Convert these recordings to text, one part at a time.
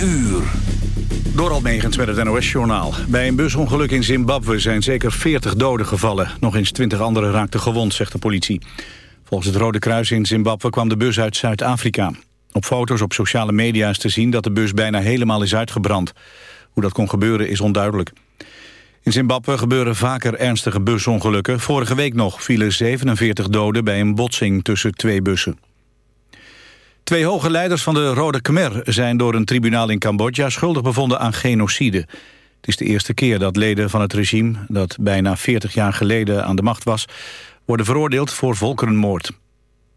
uur. Door Almegens met het NOS-journaal. Bij een busongeluk in Zimbabwe zijn zeker 40 doden gevallen. Nog eens 20 anderen raakten gewond, zegt de politie. Volgens het Rode Kruis in Zimbabwe kwam de bus uit Zuid-Afrika. Op foto's op sociale media is te zien dat de bus bijna helemaal is uitgebrand. Hoe dat kon gebeuren is onduidelijk. In Zimbabwe gebeuren vaker ernstige busongelukken. Vorige week nog vielen 47 doden bij een botsing tussen twee bussen. Twee hoge leiders van de Rode Khmer zijn door een tribunaal in Cambodja schuldig bevonden aan genocide. Het is de eerste keer dat leden van het regime, dat bijna 40 jaar geleden aan de macht was, worden veroordeeld voor volkerenmoord.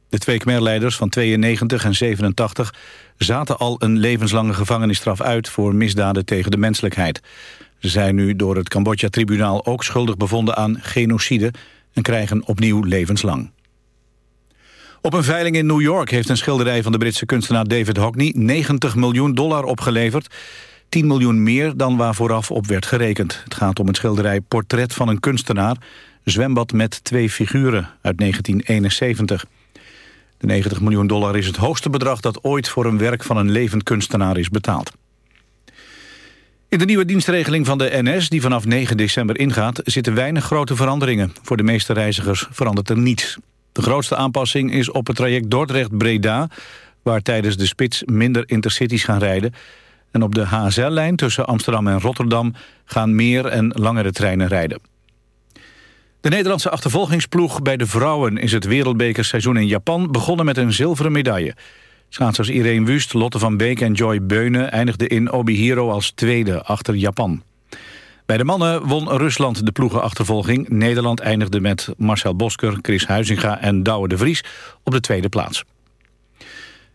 De twee Khmer-leiders van 92 en 87 zaten al een levenslange gevangenisstraf uit voor misdaden tegen de menselijkheid. Ze zijn nu door het Cambodja-tribunaal ook schuldig bevonden aan genocide en krijgen opnieuw levenslang. Op een veiling in New York heeft een schilderij van de Britse kunstenaar David Hockney 90 miljoen dollar opgeleverd. 10 miljoen meer dan waar vooraf op werd gerekend. Het gaat om het schilderij Portret van een kunstenaar, zwembad met twee figuren uit 1971. De 90 miljoen dollar is het hoogste bedrag dat ooit voor een werk van een levend kunstenaar is betaald. In de nieuwe dienstregeling van de NS, die vanaf 9 december ingaat... zitten weinig grote veranderingen. Voor de meeste reizigers verandert er niets. De grootste aanpassing is op het traject Dordrecht-Breda... waar tijdens de spits minder intercities gaan rijden. En op de HSL-lijn tussen Amsterdam en Rotterdam... gaan meer en langere treinen rijden. De Nederlandse achtervolgingsploeg bij de vrouwen... is het wereldbekerseizoen in Japan begonnen met een zilveren medaille. Schaatsers Irene Wust, Lotte van Beek en Joy Beunen... eindigden in Obihiro als tweede achter Japan. Bij de mannen won Rusland de ploegenachtervolging. Nederland eindigde met Marcel Bosker, Chris Huizinga en Douwe de Vries op de tweede plaats.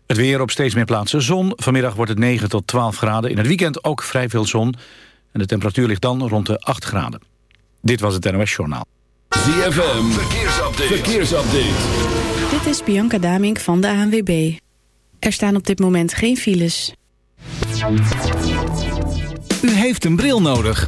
Het weer op steeds meer plaatsen zon. Vanmiddag wordt het 9 tot 12 graden. In het weekend ook vrij veel zon. En de temperatuur ligt dan rond de 8 graden. Dit was het NOS Journaal. ZFM, verkeersupdate. verkeersupdate. Dit is Bianca Damink van de ANWB. Er staan op dit moment geen files. U heeft een bril nodig.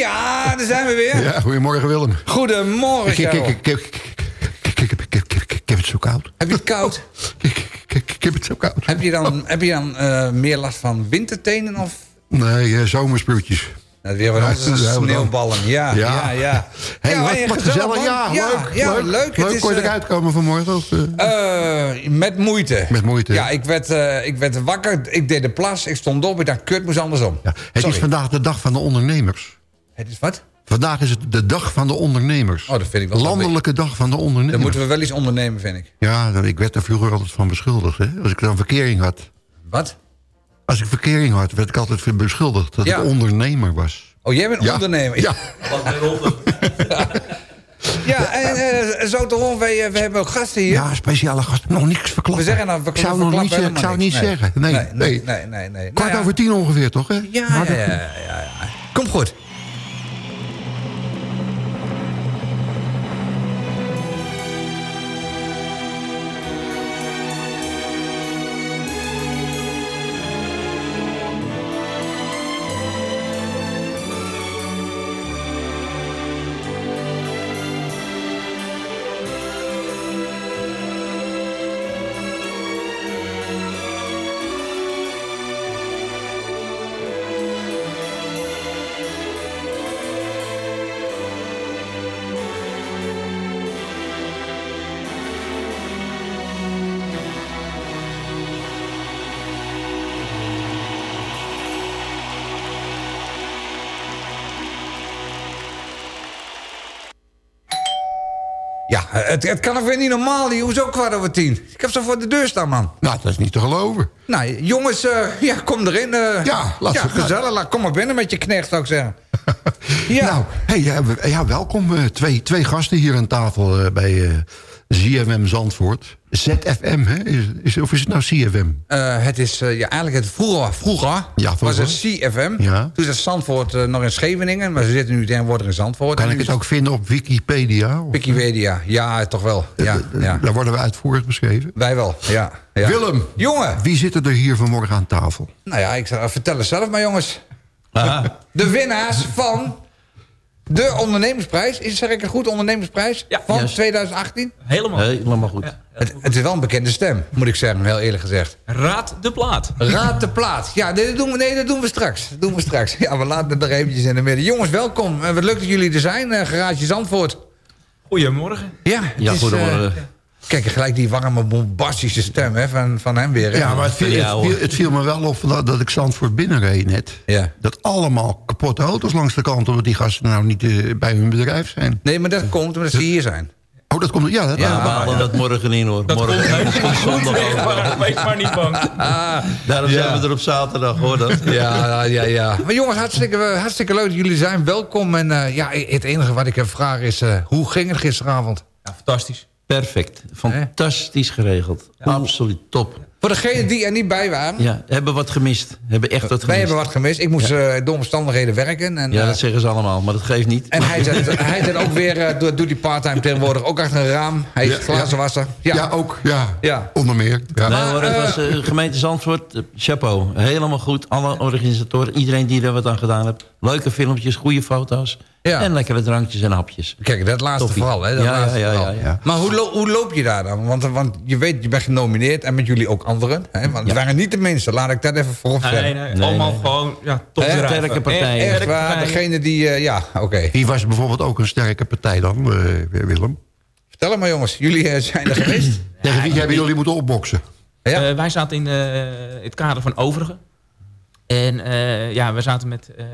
Ja, daar zijn we weer. Ja, goedemorgen Willem. Goedemorgen, Ik, ik, ik, heb het zo koud. Heb je het koud? Ik, heb het zo koud. heb je dan, heb je dan eh, meer last van wintertenen of... Nee, uh, zomersproetjes. Nou, weer wat Ja, sneeuwballen. Ja, ja, Ja. ja. Hey, Ja, wat, wat gezellig. Ja, man. Ja, leuk. ja, leuk. leuk. Het is, Kon je eh, eruit komen vanmorgen? Of, eh? Eh, met moeite. Met moeite, Ja, ik werd, eh, ik werd wakker, ik deed de plas, ik stond op, ik dacht, kut, moest andersom. ja. Het Sorry. is vandaag de dag van de ondernemers. Het is wat? Vandaag is het de dag van de ondernemers. Oh, dat vind ik wel Landelijke dag van de ondernemers. Dan moeten we wel iets ondernemen, vind ik. Ja, ik werd er vroeger altijd van beschuldigd. Hè? Als ik dan verkering had. Wat? Als ik verkering had, werd ik altijd beschuldigd dat Ja. ik ondernemer was. Oh, jij bent Ja. ondernemer. Ja. Ja, Ja, en eh, zo te horen, wij, eh, we hebben ook gasten hier. Ja, speciale gast. Nog niks verklappen. We zeggen nou, we ik zou nog niet, zeggen- ik zou het niet zeggen. Nee, nee. nee, nee, nee, nee. Kwart Nou ja. over tien ongeveer, toch? Hè? Ja, ja, ja, ja. Komt goed. Het, het kan ook weer niet normaal hier. Hoezo kwart over tien? Ik heb zo voor de deur staan, man. Nou, dat is niet te geloven. Nou, jongens, eh, ja, kom erin. eh. Ja, laat ja, ze- gezellig. Laat, kom maar binnen met je knecht, zou ik zeggen. Ja. Nou, hey, ja, ja, welkom. eh, twee, twee gasten hier aan tafel eh, bij eh ZFM Zandvoort. ZFM, hè? Is, is, of is het nou CFM? Eh, het is eh, ja, eigenlijk het vroeger, vroeger, Ja, was het CFM. Ja. Toen zat Zandvoort eh, nog in Scheveningen, maar ze zitten nu tegenwoordig in Zandvoort. Kan ik het ook vinden op Wikipedia? Of- Wikipedia, ja, toch wel. Ja, ja. Daar worden we uitvoerig beschreven. Wij wel, ja. ja. Willem, Jongen, wie zitten er hier vanmorgen aan tafel? nou ja, ik zal vertel het zelf maar, jongens. De winnaars van de ondernemersprijs. Is zeg ik een goed ondernemersprijs? Ja. van Juist. 2018? Helemaal. Helemaal goed. Het, het is wel een bekende stem, moet ik zeggen, heel eerlijk gezegd. Raad de plaat. Raad de plaat. Ja, nee, dat doen we, nee, dat doen we straks. Dat doen we straks. Ja, we laten het er eventjes in de midden. Jongens, welkom. Eh, wat leuk dat jullie er zijn. eh, Garage Zandvoort. Goedemorgen. Ja, het Ja, is, goedemorgen. eh, kijk, gelijk die warme, bombastische stem hè, van, van hem weer. hè? Ja, maar het viel, het viel, het viel me wel op dat, dat ik Zandvoort binnenreed net. Ja. Dat allemaal kapotte auto's langs de kant... omdat die gasten nou niet eh, bij hun bedrijf zijn. Nee, maar dat komt omdat ze hier zijn. Oh, dat komt... Ja, dat, Ja, We halen dat morgen in hoor. Dat morgen komt en zondag ook. Wees maar niet bang. Daarom Ja. zijn we er op zaterdag hoor. Dat. Ja, ja, ja. Maar jongens, hartstikke, hartstikke leuk dat jullie zijn. Welkom. En eh, ja, het enige wat ik heb vragen is... eh, hoe ging het gisteravond? Ja, fantastisch. Perfect. Fantastisch geregeld. Absoluut top. Voor degenen die er niet bij waren... Ja, hebben wat gemist. Hebben echt wat gemist. Wij hebben wat gemist. Ik moest eh, door omstandigheden werken. En, Ja, eh, dat zeggen ze allemaal, maar dat geeft niet. En hij zit, hij zit ook weer, eh, doet, doet die parttime tegenwoordig, ook achter een raam. Hij is Ja, glazenwasser. Ja, ja, ook. Ja, Ja. onder meer. Ja. Nee hoor, het eh, was eh, gemeente Zandvoort, eh, chapeau. Helemaal goed. Alle organisatoren, iedereen die er wat aan gedaan heeft. Leuke filmpjes, goede foto's. Ja. En lekkere drankjes en hapjes. Kijk, dat laatste Toppie. vooral. Hè, dat Ja, laatste ja, ja, vooral. ja, ja. Maar hoe, lo- hoe loop je daar dan? Want, want je weet, je bent genomineerd en met jullie ook anderen. Hè? Want het waren niet de minste, laat ik dat even voorop Nee, zeggen. nee, Nee, allemaal nee. gewoon ja. Sterke partijen. Echt Echt waar, partijen. degene die... eh, ja, oké. Wie was bijvoorbeeld ook een sterke partij dan, eh, Willem? Vertel het maar jongens, jullie eh, zijn er geweest. Tegen wie hebben jullie moeten opboksen? Ja. Eh, wij zaten in eh, het kader van Overigen. En eh, ja, we zaten met eh,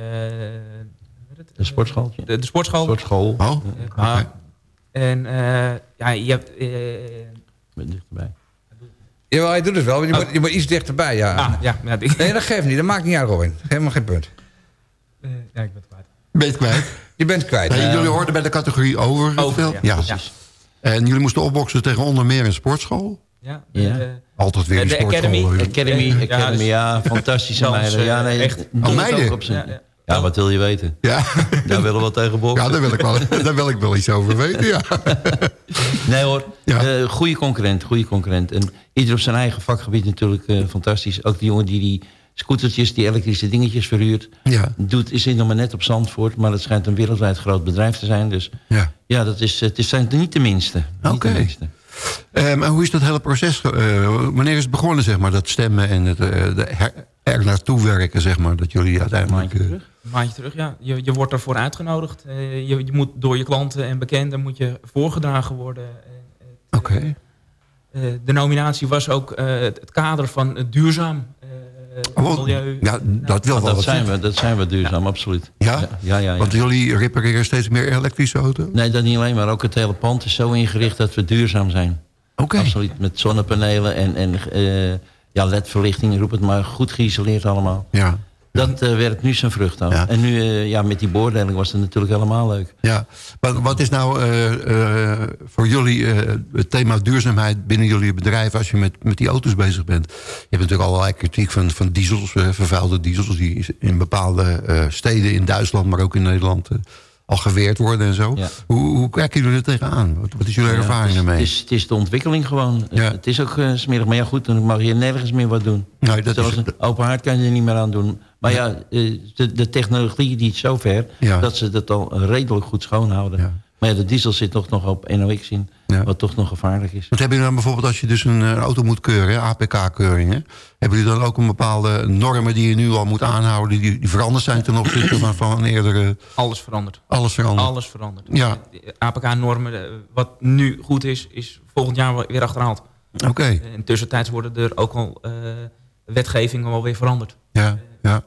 het? Een sportschooltje. de, de sportschool. Sportschool. Oh, Eh, ah, En eh, ja, je hebt... eh, Met dichterbij. Jawel, hij doet het wel, maar je, Oh. moet, je moet iets dichterbij. Ja. ah, ja, ja, die- Nee, dat geeft niet, dat maakt niet uit Robin. Helemaal geen punt. eh, ja, ik ben het kwijt. ben je het kwijt? Je bent kwijt. Jullie hoorden bij de categorie over. Over, ja. ja. Precies. En jullie moesten opboksen tegen onder meer een sportschool. Ja, Ja. eh, Altijd weer een De sportschool. Academy. eh. Academy, Ja, Academy, dus- ja, fantastische Dans, meiden. Ja, nee, eh, echt. Oh, meiden? ook op zijn- Ja, wat wil je weten? Ja, Daar willen we wel tegen boksen. ja daar, wil ik wel, daar wil ik wel iets over weten. Ja. Nee hoor, Ja. Eh, goede concurrent, goede concurrent. En ieder op zijn eigen vakgebied natuurlijk eh, fantastisch. Ook die jongen die die scootertjes, die elektrische dingetjes verhuurt... Ja. doet, is nog maar net op Zandvoort... maar het schijnt een wereldwijd groot bedrijf te zijn. Dus Ja. ja, dat is, het is- zijn niet de minste. Oké. de minste. Eh, maar hoe is dat hele proces? wanneer is het begonnen, zeg maar, dat stemmen en het, de her- er naartoe werken, zeg maar, dat jullie Een uiteindelijk... maandje eh, terug. Een maandje terug, ja. Je, je wordt ervoor uitgenodigd. Eh, je, je moet door je klanten en bekenden moet je voorgedragen worden. En het, Oké. eh, de nominatie was ook eh, het, kader van het duurzaam eh, Oh, milieu. ja, dat wil wel Dat wat zijn, we, dat zijn we duurzaam, absoluut. Ja? Ja, ja, ja. Want jullie repareren steeds meer elektrische auto's? Nee, dat niet alleen, maar ook het hele pand is zo ingericht dat we duurzaam zijn. Oké. Absoluut, met zonnepanelen en, en eh, ja, ledverlichting, roep het maar, goed geïsoleerd allemaal. Ja. Dat uh, werkt nu zijn vrucht aan. Ja. En nu, uh, ja, met die beoordeling was het natuurlijk helemaal leuk. Ja, maar wat is nou uh, voor jullie het thema duurzaamheid binnen jullie bedrijf... als je met, met die auto's bezig bent? Je hebt natuurlijk allerlei kritiek van, van diesels, vervuilde diesels... die in bepaalde steden in Duitsland, maar ook in Nederland... al geweerd worden en zo. Ja. Hoe, hoe kijken jullie er tegenaan? Wat, wat is jullie ervaring ermee? Het is, het is de ontwikkeling gewoon. Ja. Het is ook smerig. Maar ja, goed, dan mag je nergens meer wat doen. Nee, dat Zelfs is, een open haard kan je er niet meer aan doen. Maar ja, eh, de, de technologie die is zover... Ja. dat ze dat al redelijk goed schoonhouden. Maar ja, de diesel zit toch nog op NOx in... Ja. wat toch nog gevaarlijk is. Wat hebben jullie dan bijvoorbeeld als je dus een eh, auto moet keuren, APK-keuring? Hebben jullie dan ook een bepaalde normen die je nu al moet aanhouden... die, die veranderd zijn ten opzichte van, van een eerdere... Alles verandert. Alles veranderd? Alles verandert. Ja. De APK-normen, eh, wat nu goed is, is volgend jaar weer achterhaald. Oké, En tussentijds worden er ook al eh, wetgevingen wel weer veranderd. ja, ja.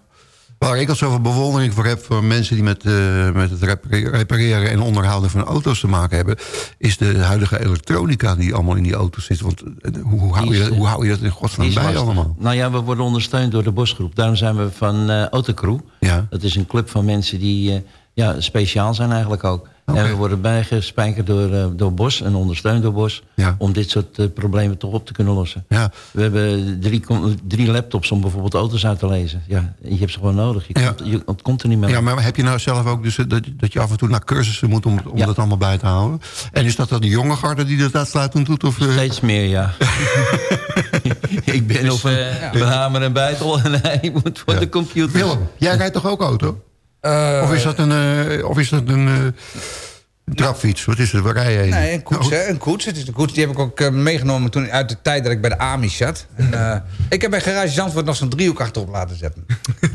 Waar ik al zoveel bewondering voor heb voor mensen die met, eh, met het repare- repareren en onderhouden van auto's te maken hebben, is de huidige elektronica die allemaal in die auto's zit. Want eh, hoe, hoe, hou, je, dat- hoe hou je dat in godsnaam bij lastig. allemaal? Nou ja, we worden ondersteund door de Bosgroep. Daarom zijn we van eh Autocrew. Ja, Dat is een club van mensen die ja, speciaal zijn eigenlijk ook. En we worden bijgespijkerd door, eh, door Bos en ondersteund door Bos... Ja. om dit soort eh, problemen toch op te kunnen lossen. ja. We hebben drie, drie laptops om bijvoorbeeld auto's uit te lezen. Ja, je hebt ze gewoon nodig. Je, Ja. komt, je ontkomt er niet meer. ja, maar heb je nou zelf ook dus eh, dat, dat je af en toe naar cursussen moet om, om Ja. dat allemaal bij te houden? En is dat dan de jonge garde die dat uitsluitend doet? Of, eh, Steeds meer, ja. ik ben Dus, op een, eh, hamer en bijtel en hij moet voor Ja. de computer. Willem, jij rijdt toch ook auto? Eh, Of is dat een, eh, of is dat een eh, trapfiets? Wat is het? Waar rij je heen? Nee, een koets, Oh, hè, een koets. Het is een koets. Die heb ik ook eh, meegenomen toen uit de tijd dat ik bij de AMI zat. En, eh, ik heb bij Garage Zandvoort nog zo'n driehoek achterop laten zetten.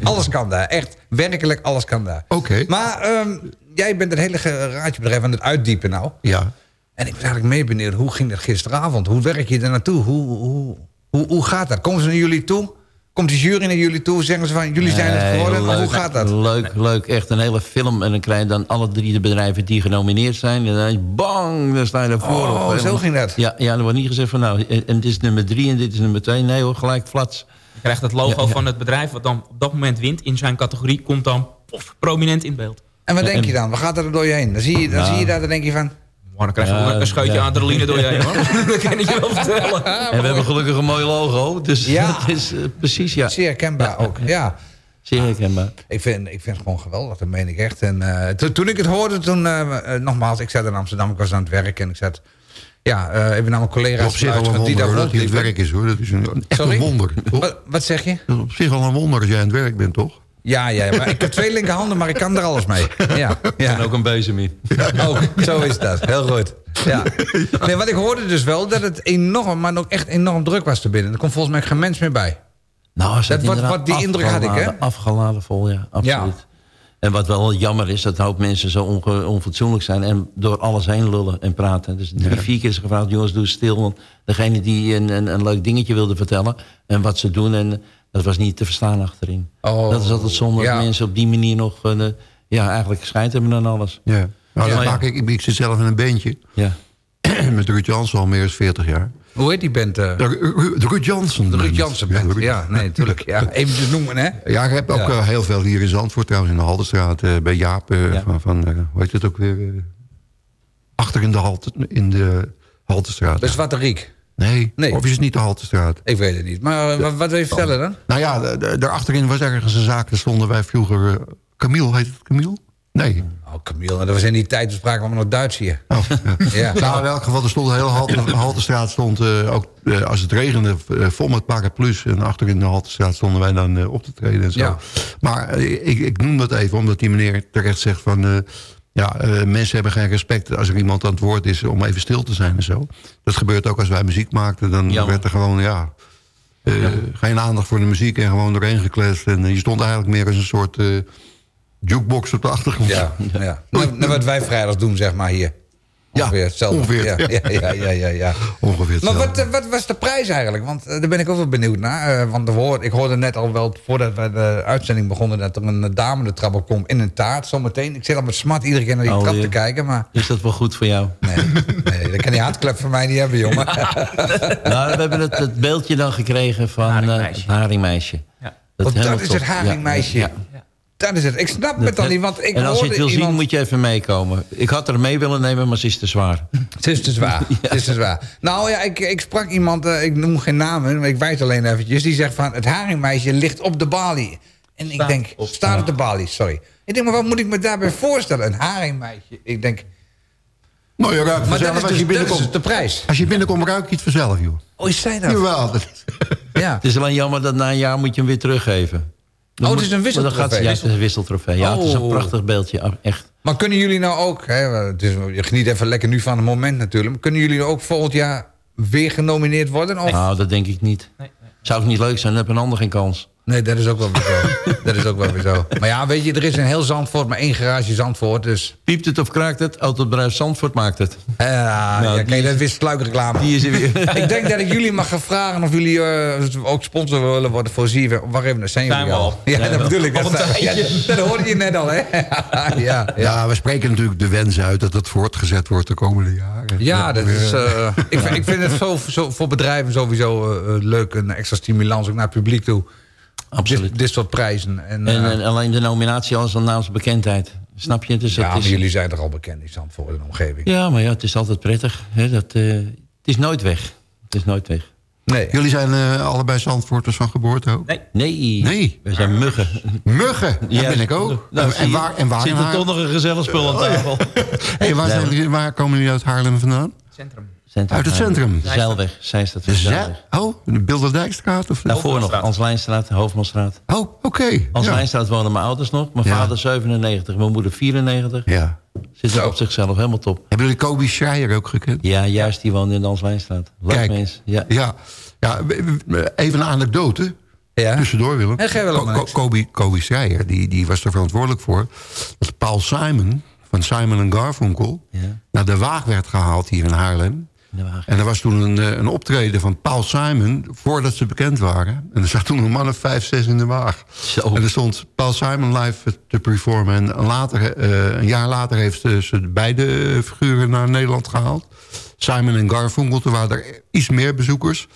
alles kan daar. Echt, werkelijk alles kan daar. Oké, Maar ehm, jij bent het hele garagebedrijf aan het uitdiepen nou. ja. En ik was eigenlijk meer benieuwd, hoe ging dat gisteravond? Hoe werk je er naartoe? Hoe, hoe, hoe, hoe gaat dat? Komen ze naar jullie toe? Komt de jury naar jullie toe? Zeggen ze van, jullie zijn het geworden? Leuk. hoe gaat dat? Leuk, leuk. Echt een hele film. En dan krijg je dan alle drie de bedrijven die genomineerd zijn. En dan is bang, dan sta je ervoor. Oh, op. zo ging dat. Ja, ja, er wordt niet gezegd van nou, en, en dit is nummer drie en dit is nummer twee. Nee hoor, gelijk flats. Je krijgt het logo Ja, ja. van het bedrijf wat dan op dat moment wint in zijn categorie, komt dan pof, prominent in beeld. En wat Ja, denk en- je dan? Wat gaat er door je heen? Dan zie je, dan Ja. zie je dat, dan denk je van... Maar dan krijg je Ja, een scheutje ja. adrenaline door je heen hoor. dat kan ik je wel vertellen. en we hebben gelukkig een mooi logo. Dus Ja. dat is eh, precies, ja. Zeer herkenbaar ook. Ja, Zeer herkenbaar. ik vind, ik vind het gewoon geweldig, dat meen ik echt. En eh, to- toen ik het hoorde, toen, eh, nogmaals, ik zat in Amsterdam, ik was aan het werk en ik zat... Ja, eh, even naar mijn collega's Op zich al een die wonder daar hoor, dat hij het werk is hoor. Dat is een, echt Sorry? een wonder. toch? Wat, wat zeg je? Dat is op zich al een wonder als jij aan het werk bent, toch? Ja, ja, maar ik heb twee linkerhanden, maar ik kan er alles mee. Ja, ja. En ook een bezem in. Ook, zo is dat. Heel goed. Ja. Nee, wat ik hoorde dus wel, dat het enorm, maar ook echt enorm druk was te binnen. Er komt volgens mij geen mens meer bij. Nou, ze Dat wat- wat die indruk had ik, hè? afgeladen- vol, ja, absoluut. En wat wel jammer is, dat een hoop mensen zo onge- onfatsoenlijk zijn... en door alles heen lullen en praten. Dus drie, vier keer is gevraagd, jongens, doe stil. Want degene die een, een, een leuk dingetje wilde vertellen... en wat ze doen, en dat was niet te verstaan achterin. Oh, dat is altijd zonde ja. dat mensen op die manier nog... eh, ja, eigenlijk schijt hebben aan alles. Ja. Nou, Ja, maak ik, ik zit zelf in een bandje. Ja. met Ruud Jansen al meer dan 40 jaar. Hoe heet die band? eh? De, Ru- de Ruud Jansen. De Ruud Jansen Ja, band. Ruud- Ja, nee, natuurlijk. Ja, even te noemen, hè? Ja, ik heb ook eh, heel veel hier in Zandvoort trouwens, in de Haltestraat. eh, bij Jaap, Ja. van, van eh, hoe heet het ook weer? achter in de, halte, in de Haltestraat. Dat is wat de Riek. Nee. Nee. of is het niet de Haltestraat? Ik weet het niet. Maar eh, wat, wil je vertellen dan? Nou ja, daarachterin was ergens een zaak. Daar stonden wij vroeger... eh, Camille, heet het Camille? Nee. Oh, Camille, dat was in die tijd, we spraken allemaal nog Duits hier. Oh, ja. Ja. Nou, in elk geval, er stond een hele halte, Haltestraat stond eh, ook, als het regende, vol met paraplu's. En achter in de Haltestraat stonden wij dan op te treden en zo. Ja. Maar ik, ik noem dat even, omdat die meneer terecht zegt van... ja, eh, mensen hebben geen respect als er iemand aan het woord is om even stil te zijn en zo. Dat gebeurt ook als wij muziek maakten. Dan werd er gewoon, ja, eh, geen aandacht voor de muziek en gewoon doorheen gekletst. En eh, je stond eigenlijk meer als een soort jukebox op de achtergrond. Ja, ja. Nou, nou, wat wij vrijdag doen, zeg maar, hier. Ja, Ongeveer hetzelfde. ongeveer, Ja, ja. ja, ja, ja, ja, ja. Ongeveer Maar hetzelfde. wat, wat was de prijs eigenlijk? Want eh, daar ben ik ook wel benieuwd naar. Eh, want er ik hoorde net al wel, voordat we de uitzending begonnen... dat er een dame de trap op komt in een taart zometeen. Ik zit al met smart iedere keer naar die Oh, trap ja. te kijken, maar... Is dat wel goed voor jou? Nee, nee dat kan die handklep van mij niet hebben, jongen. nou, we hebben het, het beeldje dan gekregen van eh, Haringmeisje. het haringmeisje. Ja. Want dat helemaal is het haringmeisje. Dat is het. Ik snap het dan niet, want ik en als je het wil zien, moet je even meekomen. Ik had er mee willen nemen, maar ze is te zwaar. Het is te zwaar. Het is te zwaar. Nou ja, ik, ik sprak iemand, eh, ik noem geen namen, maar ik wijs alleen eventjes. Die zegt van, het haringmeisje ligt op de balie. En ik denk, op- staat op de balie, sorry. Ik denk, maar wat moet ik me daarbij voorstellen? Een haringmeisje. Ik denk, Nou, je ruikt maar dat is, als dus, je dat is binnenkomt. dus de prijs. Als je binnenkomt, ruik je het vanzelf, joh. Oh, is zij dat? Jawel. Ja. Het is alleen jammer dat na een jaar moet je hem weer teruggeven. Dan Oh, het is een dan wisseltrofee. gaat- Ja, het is een wisseltrofee. Ja, het is een prachtig beeldje. ah, Echt. Maar kunnen jullie nou ook, hè, het is, je geniet even lekker nu van het moment natuurlijk, maar kunnen jullie nou ook volgend jaar weer genomineerd worden? Of? Nou, dat denk ik niet. Zou het niet leuk zijn, dan heb een ander geen kans. Nee, dat is ook wel weer zo. dat is ook wel weer zo. Maar ja, weet je, er is een heel Zandvoort, maar één garage Zandvoort, dus... Piept het of kraakt het? Autobedrijf Zandvoort maakt het. Uh, ja, die kijk, is- dat is sluikreclame. Die is er weer. ik denk dat ik jullie mag gaan vragen of jullie eh, ook sponsor willen worden voor Ziever. Wacht even, dat zijn jullie al. al. Ja, dat bedoel ik. Dat, ja, dat hoorde je net al, hè? ja, ja. Ja, we spreken natuurlijk de wens uit dat het voortgezet wordt de komende jaren. Ja, dat is, eh, ik, vind, ik vind het zo, zo, voor bedrijven sowieso eh, leuk. Een extra stimulans ook naar het publiek toe. Absoluut. Dit, dit soort prijzen. En, En, eh, en alleen de nominatie al is dan naamsbekendheid. Snap je? Dus ja, dat maar is, jullie zijn toch al bekend in Zandvoort en de omgeving? ja, maar ja, het is altijd prettig. Hè? Dat, eh, het is nooit weg. Het is nooit weg. Nee. Jullie zijn eh, allebei Zandvoorters van geboorte ook? Nee. Nee. Nee. We zijn muggen. Muggen, daar Ja, ben ik ook. Nou, en, waar, en waar, Zit er toch nog een gezellig spul aan tafel. hey, waar, zijn waar komen jullie uit Haarlem vandaan? Centrum. Centrum. Uit het centrum? Zeilweg. Zij staat De de Ze- Zeilweg. oh, de Bilderdijkstraat? Of... Daarvoor nog. Hoofdmanstraat. Hans Lijnstraat, Hoofdmanstraat. Oh, oké. Ja. Lijnstraat wonen mijn ouders nog. Mijn Ja. vader 97, mijn moeder 94. ja. Zit er op zichzelf helemaal top. Hebben jullie Kobe Schreier ook gekend? Ja, juist, die woonde in de Hans Lijnstraat. Leuk Kijk. mens. Ja. Ja. ja, even een anekdote. Ja. Tussendoor, Willem. Wel Ko- Ko-. Kobe, Kobe Schreier, die, die was er verantwoordelijk voor... dat Paul Simon van Simon Garfunkel... Ja. naar de Waag werd gehaald hier in Haarlem. En er was toen een, eh, een optreden van Paul Simon... voordat ze bekend waren. En er zat toen een man of vijf, zes in de waag. Zo. En er stond Paul Simon live te performen. En later, eh, een jaar later heeft ze beide figuren naar Nederland gehaald. Simon en Garfunkel, toen waren er iets meer bezoekers.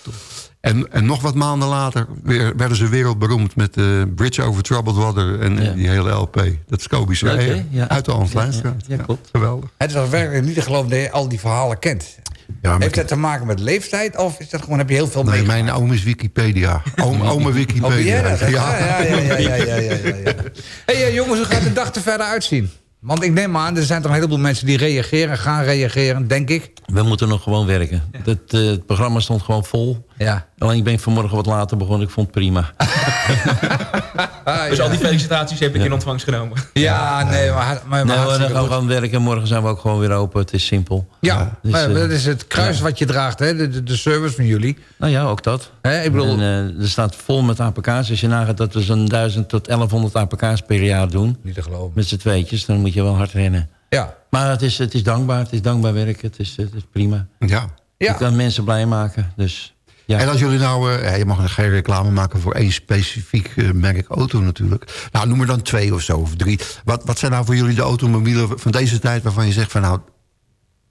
En, en nog wat maanden later weer, werden ze wereldberoemd... met de Bridge over Troubled Water en Ja. die hele LP. Dat is Kobe? Ja. uit de Hans Ja, klopt. geweldig. Het is toch werkelijk niet te geloven dat je al die verhalen kent. Ja, Heeft dat te maken met leeftijd of is dat gewoon, heb je heel veel nee, meegemaakt? mijn oom is Wikipedia. Oom, Oh, jij Wikipedia. dat? Ja, ja, ja, ja, ja, ja, ja, ja. hey, jongens, hoe gaat de dag er verder uitzien? Want ik neem aan, er zijn toch een heleboel mensen die reageren, gaan reageren, denk ik. We moeten nog gewoon werken. Het, eh, het programma stond gewoon vol. Ja. Alleen ik ben vanmorgen wat later begonnen. Ik vond het prima. Ah, Dus ja. al die felicitaties heb ik in ontvangst genomen. Ja, nee, maar, maar, maar nou, gaan we goed. gewoon werken. Morgen zijn we ook gewoon weer open. Het is simpel. Ja, Dus, maar eh, dat is het kruis wat je draagt, hè? De, de, de service van jullie. Nou ja, ook dat. Hè? Ik bedoel, En, eh, er staat vol met APK's. Als je nagaat dat we zo'n 1000 tot 1100 APK's per jaar doen. niet te geloven. Met z'n tweetjes. Dan moet je wel hard rennen. Ja, Maar het is, het is dankbaar. Het is dankbaar werk. Het is, het is prima. Ja. Je ja. kan mensen blij maken. Dus ja. En als jullie nou, eh, ja, je mag geen reclame maken voor één specifiek eh, merk auto natuurlijk. Nou, noem er dan twee of zo, of drie. Wat, wat zijn nou voor jullie de automobielen van deze tijd waarvan je zegt van nou,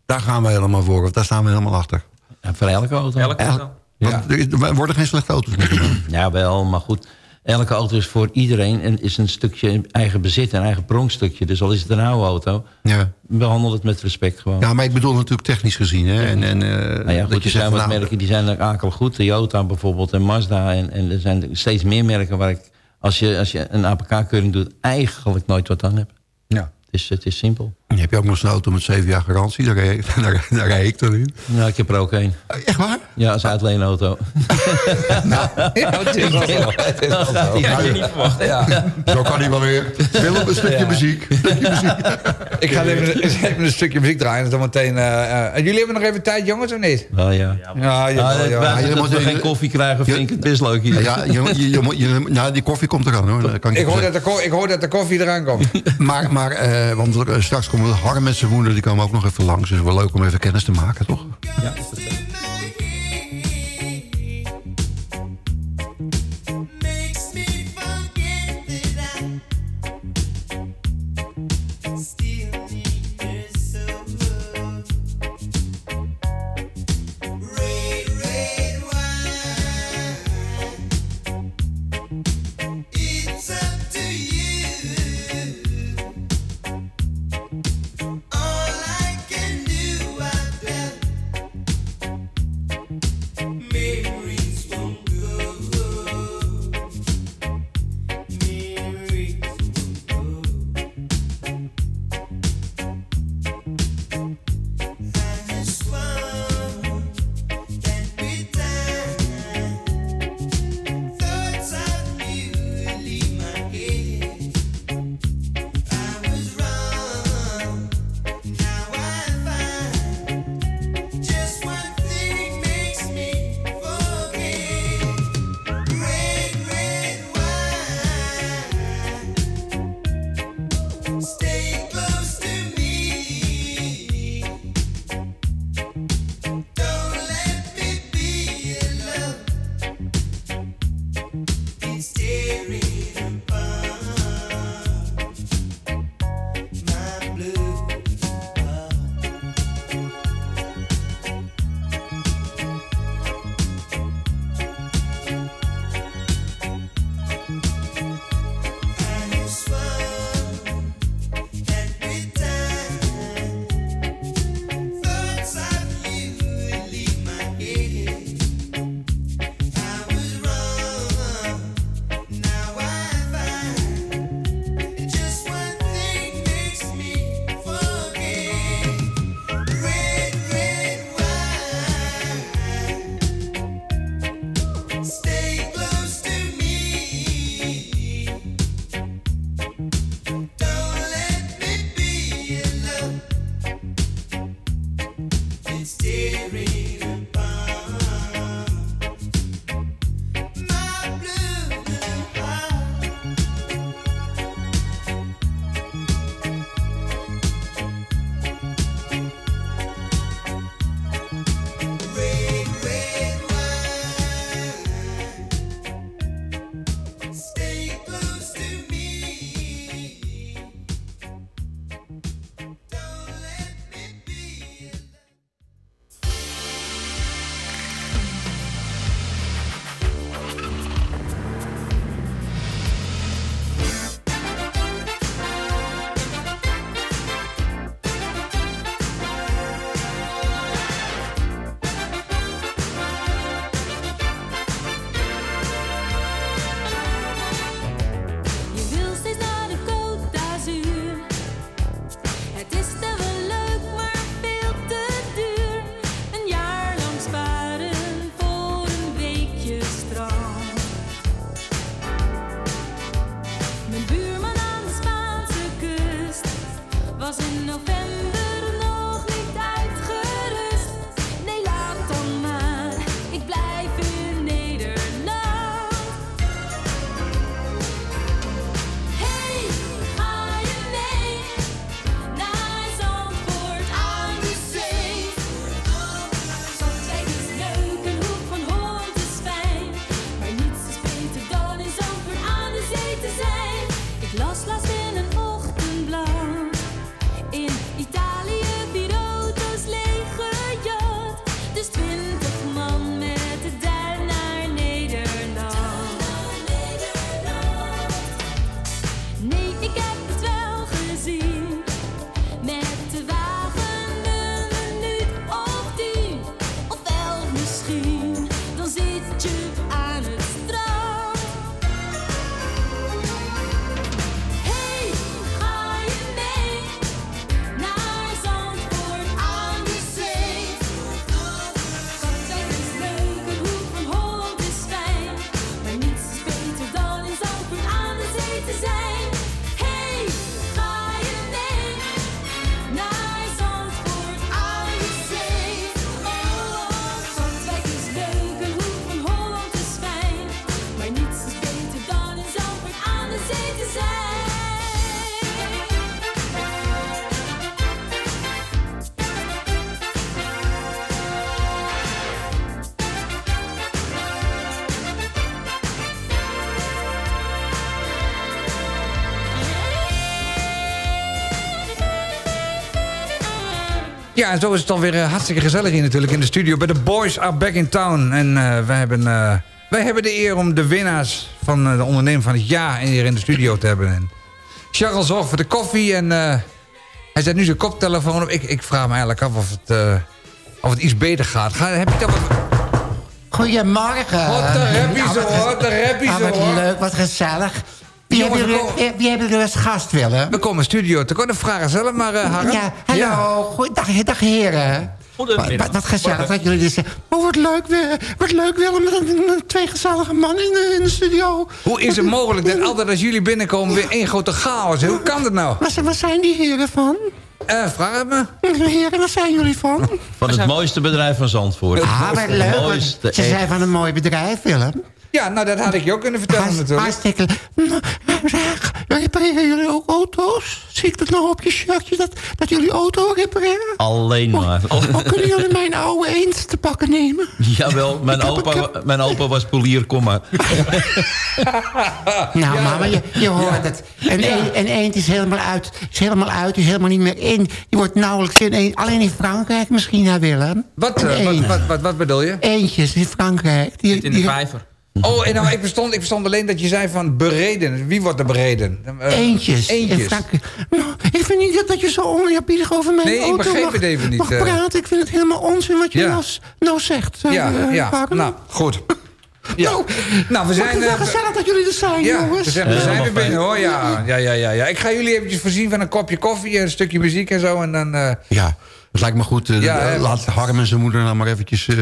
daar gaan we helemaal voor, of daar staan we helemaal achter. En voor elke auto. Elke El- auto. Want er- er worden geen slechte auto's meer gemaakt. Ja, wel, maar goed. Elke auto is voor iedereen en is een stukje eigen bezit, een eigen pronkstukje. Dus al is het een oude auto, Ja. behandel het met respect gewoon. ja, maar ik bedoel natuurlijk technisch gezien. Hè? En, en, nou ja, dat goed, je er zijn wat nou, merken die zijn akelig goed. Toyota bijvoorbeeld en Mazda. En, en er zijn steeds meer merken waar ik, als je, als je een APK-keuring doet, eigenlijk nooit wat aan heb. ja. Is, het is simpel. Je ook nog zo'n auto met zeven jaar garantie, daar rij, daar, daar rij ik dan in. Nou, ik heb er ook één. Echt waar? Ja, als uitleenauto. Ja, het is wel zo. Het is wel zo. Die had je niet verwacht. hè? Ja. Zo kan hij wel weer. Willem, een stukje Ja. muziek. Een stukje muziek. Ik ga even, even een stukje muziek draaien. Dan meteen, en jullie hebben nog even tijd, jongens, of niet? Wel ja. Ja, Ja, als je we moet- geen koffie krijgen, vind ik het best leuk hier. Ja, je, je, je, moet- je, nou, die koffie komt eraan hoor. Ik hoor, dat de, ik hoor dat de koffie eraan komt. Maar, maar eh, want straks komen Harm met zijn moeder, die komen ook nog even langs. Dus is wel leuk om even kennis te maken, toch? Ja, Makes Ja, en zo is het dan weer eh, hartstikke gezellig hier natuurlijk in de studio. Bij de Boys Are Back in Town. En eh, uh, wij hebben eh, wij hebben de eer om de winnaars van de ondernemer van het jaar hier in de studio te hebben. En Charles zorgt voor de koffie en hij zet nu zijn koptelefoon op. Ik, ik vraag me eigenlijk af of het, of het iets beter gaat. Ga, heb je dat wat... Goedemorgen. Wat een rappie zo hoor, wat een Ah, zo wat leuk, wat gezellig. Wie hebben, we jullie, eh, als gast willen? We komen studio te kunnen vragen zelf maar, uh. Ja, hallo. Goed, dag, dag heren. Wat, wat, wat gezellig dat jullie dit zeggen. Oh, wat leuk, weer, wat leuk Willem, met, een- twee gezellige mannen in de, in de studio. Hoe is het mogelijk dat altijd als jullie binnenkomen weer één grote chaos? Hoe kan dat nou? Waar, zijn- waar zijn die heren van? Eh, vraag het me. Heren, waar zijn jullie van? Van het mooiste bedrijf van Zandvoort. Ah, wat leuk. Ze zijn van een mooi bedrijf, Willem. Ja, nou dat had ik je ook kunnen vertellen natuurlijk. Hartstikke. Nou, zeg, repareren jullie ook auto's? Zie ik dat nou op je shirtje, dat, dat jullie auto repareren? Alleen maar. Oh, kunnen jullie mijn oude eens te pakken nemen? Jawel, mijn opa, mijn opa was polier, kom maar. Nou, mama, je, je hoort het. Een, een, een eend is helemaal uit, is helemaal uit, is helemaal niet meer in. Die wordt nauwelijks in een, alleen in Frankrijk misschien, hè Willem? Wat, eh, wat, wat, wat, wat bedoel je? Eendjes in Frankrijk. Die, Zit in de die- vijver. Oh, en nou, ik, verstond, ik verstond alleen dat je zei van bereden. Wie wordt er bereden? Eh, Eentjes. Eentjes. Nou, ik vind niet dat, dat je zo oneerbiedig over mijn Nee, ik begreep mag, het even niet, mag eh. praten. Ik vind het helemaal onzin wat je Ja. nou, nou zegt. eh, Ja, ja. Nou, goed. Ja. Nou, Nou, we zijn... wel eh, gezellig dat jullie er zijn, ja, jongens. we zijn, we zijn Helemaal weer binnen hoor. Ja, ja, ja, ja, ja. Ik ga jullie eventjes voorzien van een kopje koffie, een stukje muziek en zo. En dan... eh, Ja, dat lijkt me goed. eh, Ja, eh, laat Harm en zijn moeder nou maar eventjes... eh,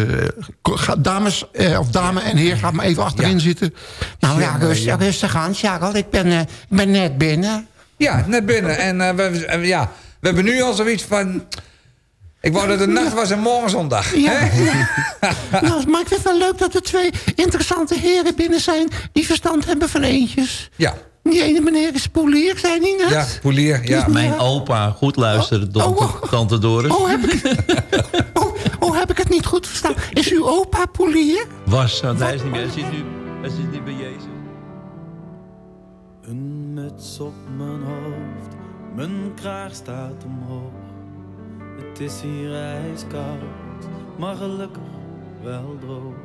ga- dames, of dame en heer, ga maar even achterin Ja. zitten. Nou ja, rustig, rustig aan, Charles. Ik ben, ik ben net binnen. ja, net binnen. En we, ja, we hebben nu al zoiets van... Ik wou dat het nacht was en morgen zondag. Ja, nou, maar ik vind het wel leuk dat er twee interessante heren binnen zijn... die verstand hebben van eentjes. Ja, Die ene meneer is polier, zei hij net. ja, polier, ja. Mijn opa, goed luisteren, tante, Oh, oh. tante Doris. Oh heb, ik, oh, oh, heb ik het niet goed verstaan? Is uw opa polier? Was, want hij is niet meer. Hij zit nu, hij zit nu bij Jezus. Een muts op mijn hoofd, mijn kraag staat omhoog. Het is hier ijskoud, maar gelukkig wel droog.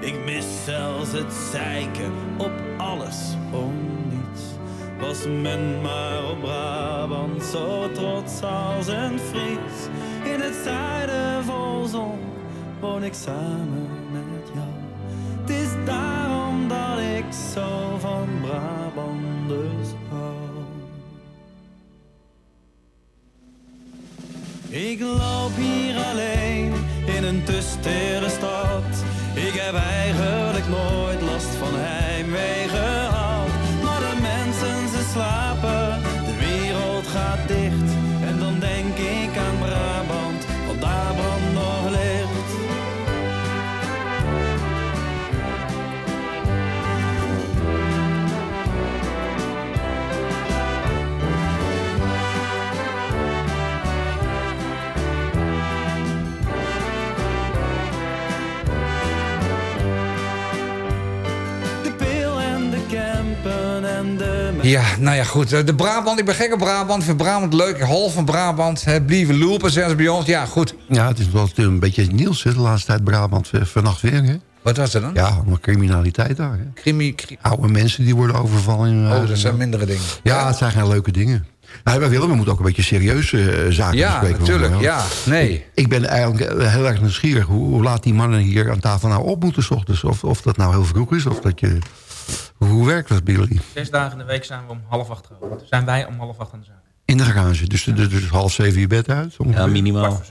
Ik mis zelfs het zeiken op alles om niets. Was men maar op Brabant zo trots als een Fries. In het zuiden vol zon woon ik samen met jou. Het is daarom dat ik zo van Brabanders hou. Ik loop hier alleen in een te stille stad. Ik heb eigenlijk nooit last van heimwee Ja, nou ja, goed. Eh, De Brabant, ik ben gek op Brabant. Ik vind Brabant leuk. Hol van Brabant. hè, Blieven lopen, zeggen ze bij ons. Ja, goed. Ja, het is wel een beetje nieuws hè, de laatste tijd Brabant. eh, Vannacht weer, hè? Wat was er dan? Ja, allemaal criminaliteit daar, hè? Crimi, cri- Oude mensen die worden overvallen in Oh, dat zijn mindere dingen. Ja, het zijn geen leuke dingen. Nou, wij willen, we moeten ook een beetje serieuze eh, zaken Ja, bespreken. natuurlijk, ja. Nee. Ik, ik ben eigenlijk eh, heel erg nieuwsgierig hoe, hoe laat die mannen hier aan tafel nou op moeten 's ochtends. Of, of dat nou heel vroeg is, of dat je... Hoe werkt dat bij jullie? Zes dagen in de week zijn we om half acht geopend. Zijn wij om half acht aan de zaak. In de garage, dus, dus, dus half zeven je bed uit? ongeveer? Ja, minimaal.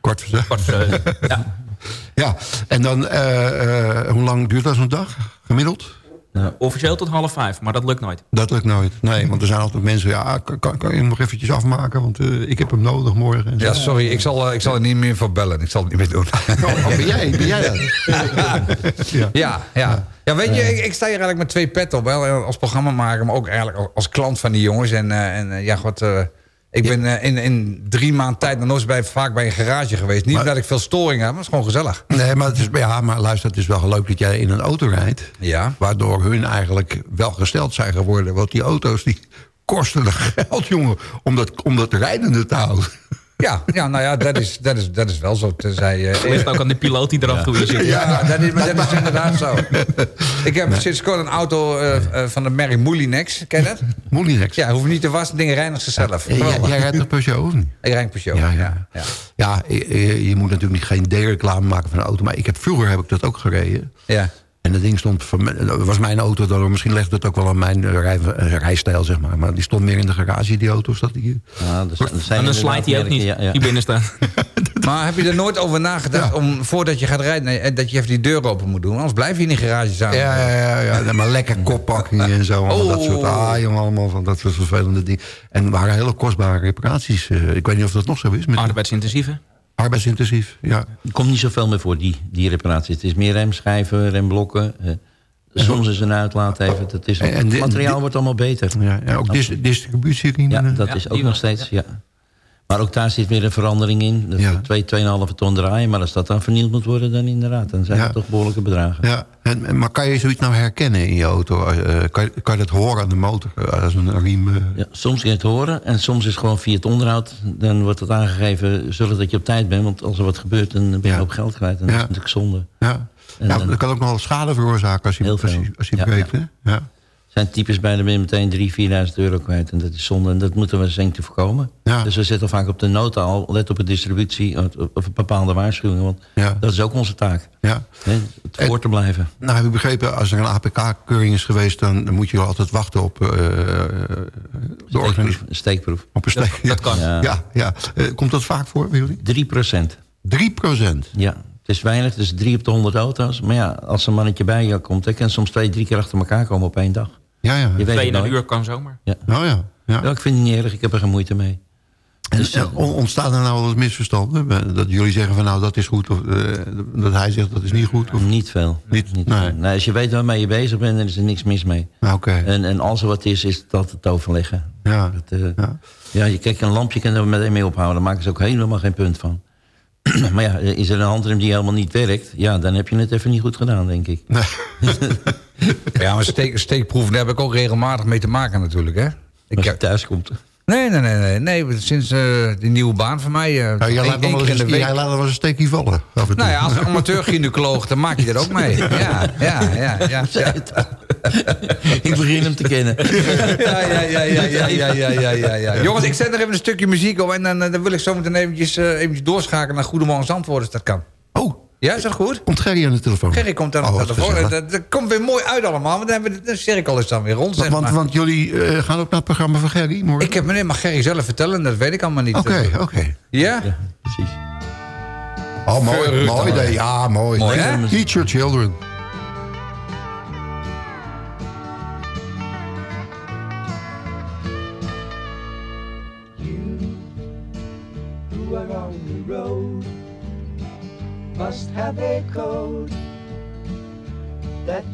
Kwart voor zeven. Kwart voor zeven. ja. Ja, en dan, eh, eh, hoe lang duurt dat zo'n dag, gemiddeld? Officieel tot half vijf, maar dat lukt nooit. Dat lukt nooit. Nee, want er zijn altijd mensen... Ja, kan, kan, je hem nog eventjes afmaken? Want eh, ik heb hem nodig morgen. En zo. Ja, sorry, ik zal, eh, ik zal er niet meer voor bellen. Ik zal het niet meer doen. Oh, ben jij, ben jij dat? ja. Ja, ja. ja, weet je, ik, ik sta hier eigenlijk met twee pet op. Wel als programmamaker, maar ook eigenlijk als klant van die jongens. En, eh, en ja, god... eh, ik ben eh, in, in drie maanden tijd nog nooit bij, vaak bij een garage geweest. Niet dat ik veel storing heb, maar het is gewoon gezellig. Nee, maar, het is, ja, maar luister, het is wel leuk dat jij in een auto rijdt. Ja. Waardoor hun eigenlijk wel gesteld zijn geworden. Want die auto's die kosten geld, jongen. Om dat, om dat rijdende te houden. Ja, ja nou ja, dat is, dat is, dat is wel zo. Tenzij, Het eh, ligt ook aan de piloot die eraf Ja. toe zit. Ja, dat is, maar dat is inderdaad zo. Ik heb sinds kort een auto eh, eh, van de merk Moulinex. Ken je dat? Moulinex? Ja, hoef je niet te wassen, dingen reinigen zichzelf. Ja, jij, jij rijdt een Peugeot, of niet? Ik rijd een Peugeot, Ja, ja. ja. ja. Je moet natuurlijk niet geen D-reclame maken van een auto. Maar ik heb, vroeger heb ik dat ook gereden. Ja. En dat ding stond, dat was mijn auto, misschien legt het ook wel aan mijn eh, rij, eh, rijstijl, zeg maar. Maar die stond meer in de garage, die auto. Zat die, Ja, zijn- zijn En dan slijt hij ook niet, ja, ja. die binnenstaan. Maar heb je er nooit over nagedacht om voordat je gaat rijden... nee, dat je even die deur open moet doen? Anders blijf je in die garage staan. ja, ja, ja, maar lekker koppakken en zo. allemaal Dat soort, Oh. ah, jongen, allemaal van dat soort vervelende dingen. En het waren hele kostbare reparaties. eh, ik weet niet of dat nog zo is. Met Arbeidsintensief, ja. Er komt niet zoveel meer voor, die, die reparaties. Het is meer remschijven, remblokken. eh, soms is een uitlaat even. Het, is, En- en het materiaal wordt allemaal beter. ja, ja ook dis distributieriemen. Ja, dat Ja, is ook nog steeds, ja. Maar ook daar zit weer een verandering in. Dat Ja. we twee, 2,5 ton draaien. Maar als dat dan vernield moet worden, dan inderdaad. Dan zijn Ja. het toch behoorlijke bedragen. Ja, en, en- maar kan je zoiets nou herkennen in je auto? Eh, kan, je, kan je dat horen aan de motor? Eh, Als een riem... eh, Ja, soms kun je het horen. En soms is het gewoon via het onderhoud. Dan wordt het aangegeven, zorg dat je op tijd bent. Want als er wat gebeurt, dan ben je Ja. ook geld kwijt. En dat is natuurlijk zonde. ja. En dat kan ook nog wel schade veroorzaken als je, als je, als je breekt. Hè? Ja. Zijn types bij, dan ben je meteen 3.000, 4.000 euro kwijt. En dat is zonde. En dat moeten we denk ik voorkomen. Ja. Dus we zetten vaak op de nota al, let op de distributie... of, of bepaalde waarschuwingen. Want Ja. dat is ook onze taak. Ja. Hè, het voor te blijven. Nou, heb ik begrepen, als er een APK-keuring is geweest... dan moet je altijd wachten op, eh, de. Steekproef, een steekproef. Op een steek. dat kan. Ja, ja, ja. Eh, komt dat vaak voor bij jullie? 3 procent. 3 procent. Ja, het is weinig. Het is 3 op de 100 auto's. Maar ja, als een mannetje bij je komt... dan kan soms twee, drie keer achter elkaar komen op één dag. Ja, ja. Je Twee in een uur kan zomaar. Ja. Nou ja. ja. Ja, ik vind het niet erg. Ik heb er geen moeite mee. En, Dus, en on- ontstaan er nou wel eens misverstanden? Eh, Dat jullie zeggen van nou dat is goed, of eh, dat hij zegt dat is niet goed? Of... Niet veel. Niet- Niet nee. veel. Nee, als je weet waarmee je bezig bent, dan is er niks mis mee. Nou, Oké, En, en als er wat is, is dat het overleggen. ja. Dat, eh, ja. ja, je kijkt een lampje kan er meteen mee ophouden. Daar maken ze ook helemaal geen punt van. maar ja, is er een handrem die helemaal niet werkt... ja, dan heb je het even niet goed gedaan, denk ik. Ja, maar steek, steekproeven, daar heb ik ook regelmatig mee te maken natuurlijk, hè? Ik Als je thuis komt. nee, nee, nee, nee, nee. Sinds eh die nieuwe baan van mij... eh Ja, jij één- laat nog wel eens in de een- week. jij laat nog wel eens een steekje vallen. Af en toe. Nou ja, als amateur-gynaecoloog, dan maak je dat ook mee. Ja, ja, ja, ja. ja. ik begin hem te kennen. Ja, ja, ja, ja, ja, ja, ja, ja, ja. Jongens, ik zet nog even een stukje muziek op... en dan, eh, dan wil ik zo meteen eventjes, eh, eventjes doorschakelen naar Goedemorgen Zandvoort, als dat kan. Oh, Ja, is dat goed? komt Gerry aan de telefoon? Gerry komt aan Oh, de wat telefoon. Dat, dat komt weer mooi uit allemaal, want dan hebben we de, cirkel is dan weer rond, zeg Want, maar. want jullie eh, gaan ook naar het programma van Gerry morgen? Ik heb meneer, mag Gerry zelf vertellen, dat weet ik allemaal niet. Oké, oké. Ja? Ja, precies. Oh, mooi. Verrukt ja, mooi. Mooi? Teach your children.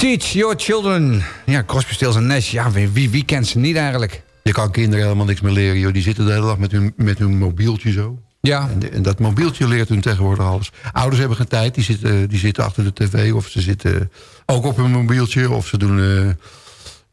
Teach your children. Ja, Crosby, Stills en Nash. Ja, wie, wie, wie kent ze niet eigenlijk? Je kan kinderen helemaal niks meer leren, joh. Die zitten de hele dag met hun, met hun mobieltje zo. Ja. En, en dat mobieltje leert hun tegenwoordig alles. Ouders hebben geen tijd, die zitten, die zitten achter de tv... of ze zitten ook op hun mobieltje... of ze doen eh,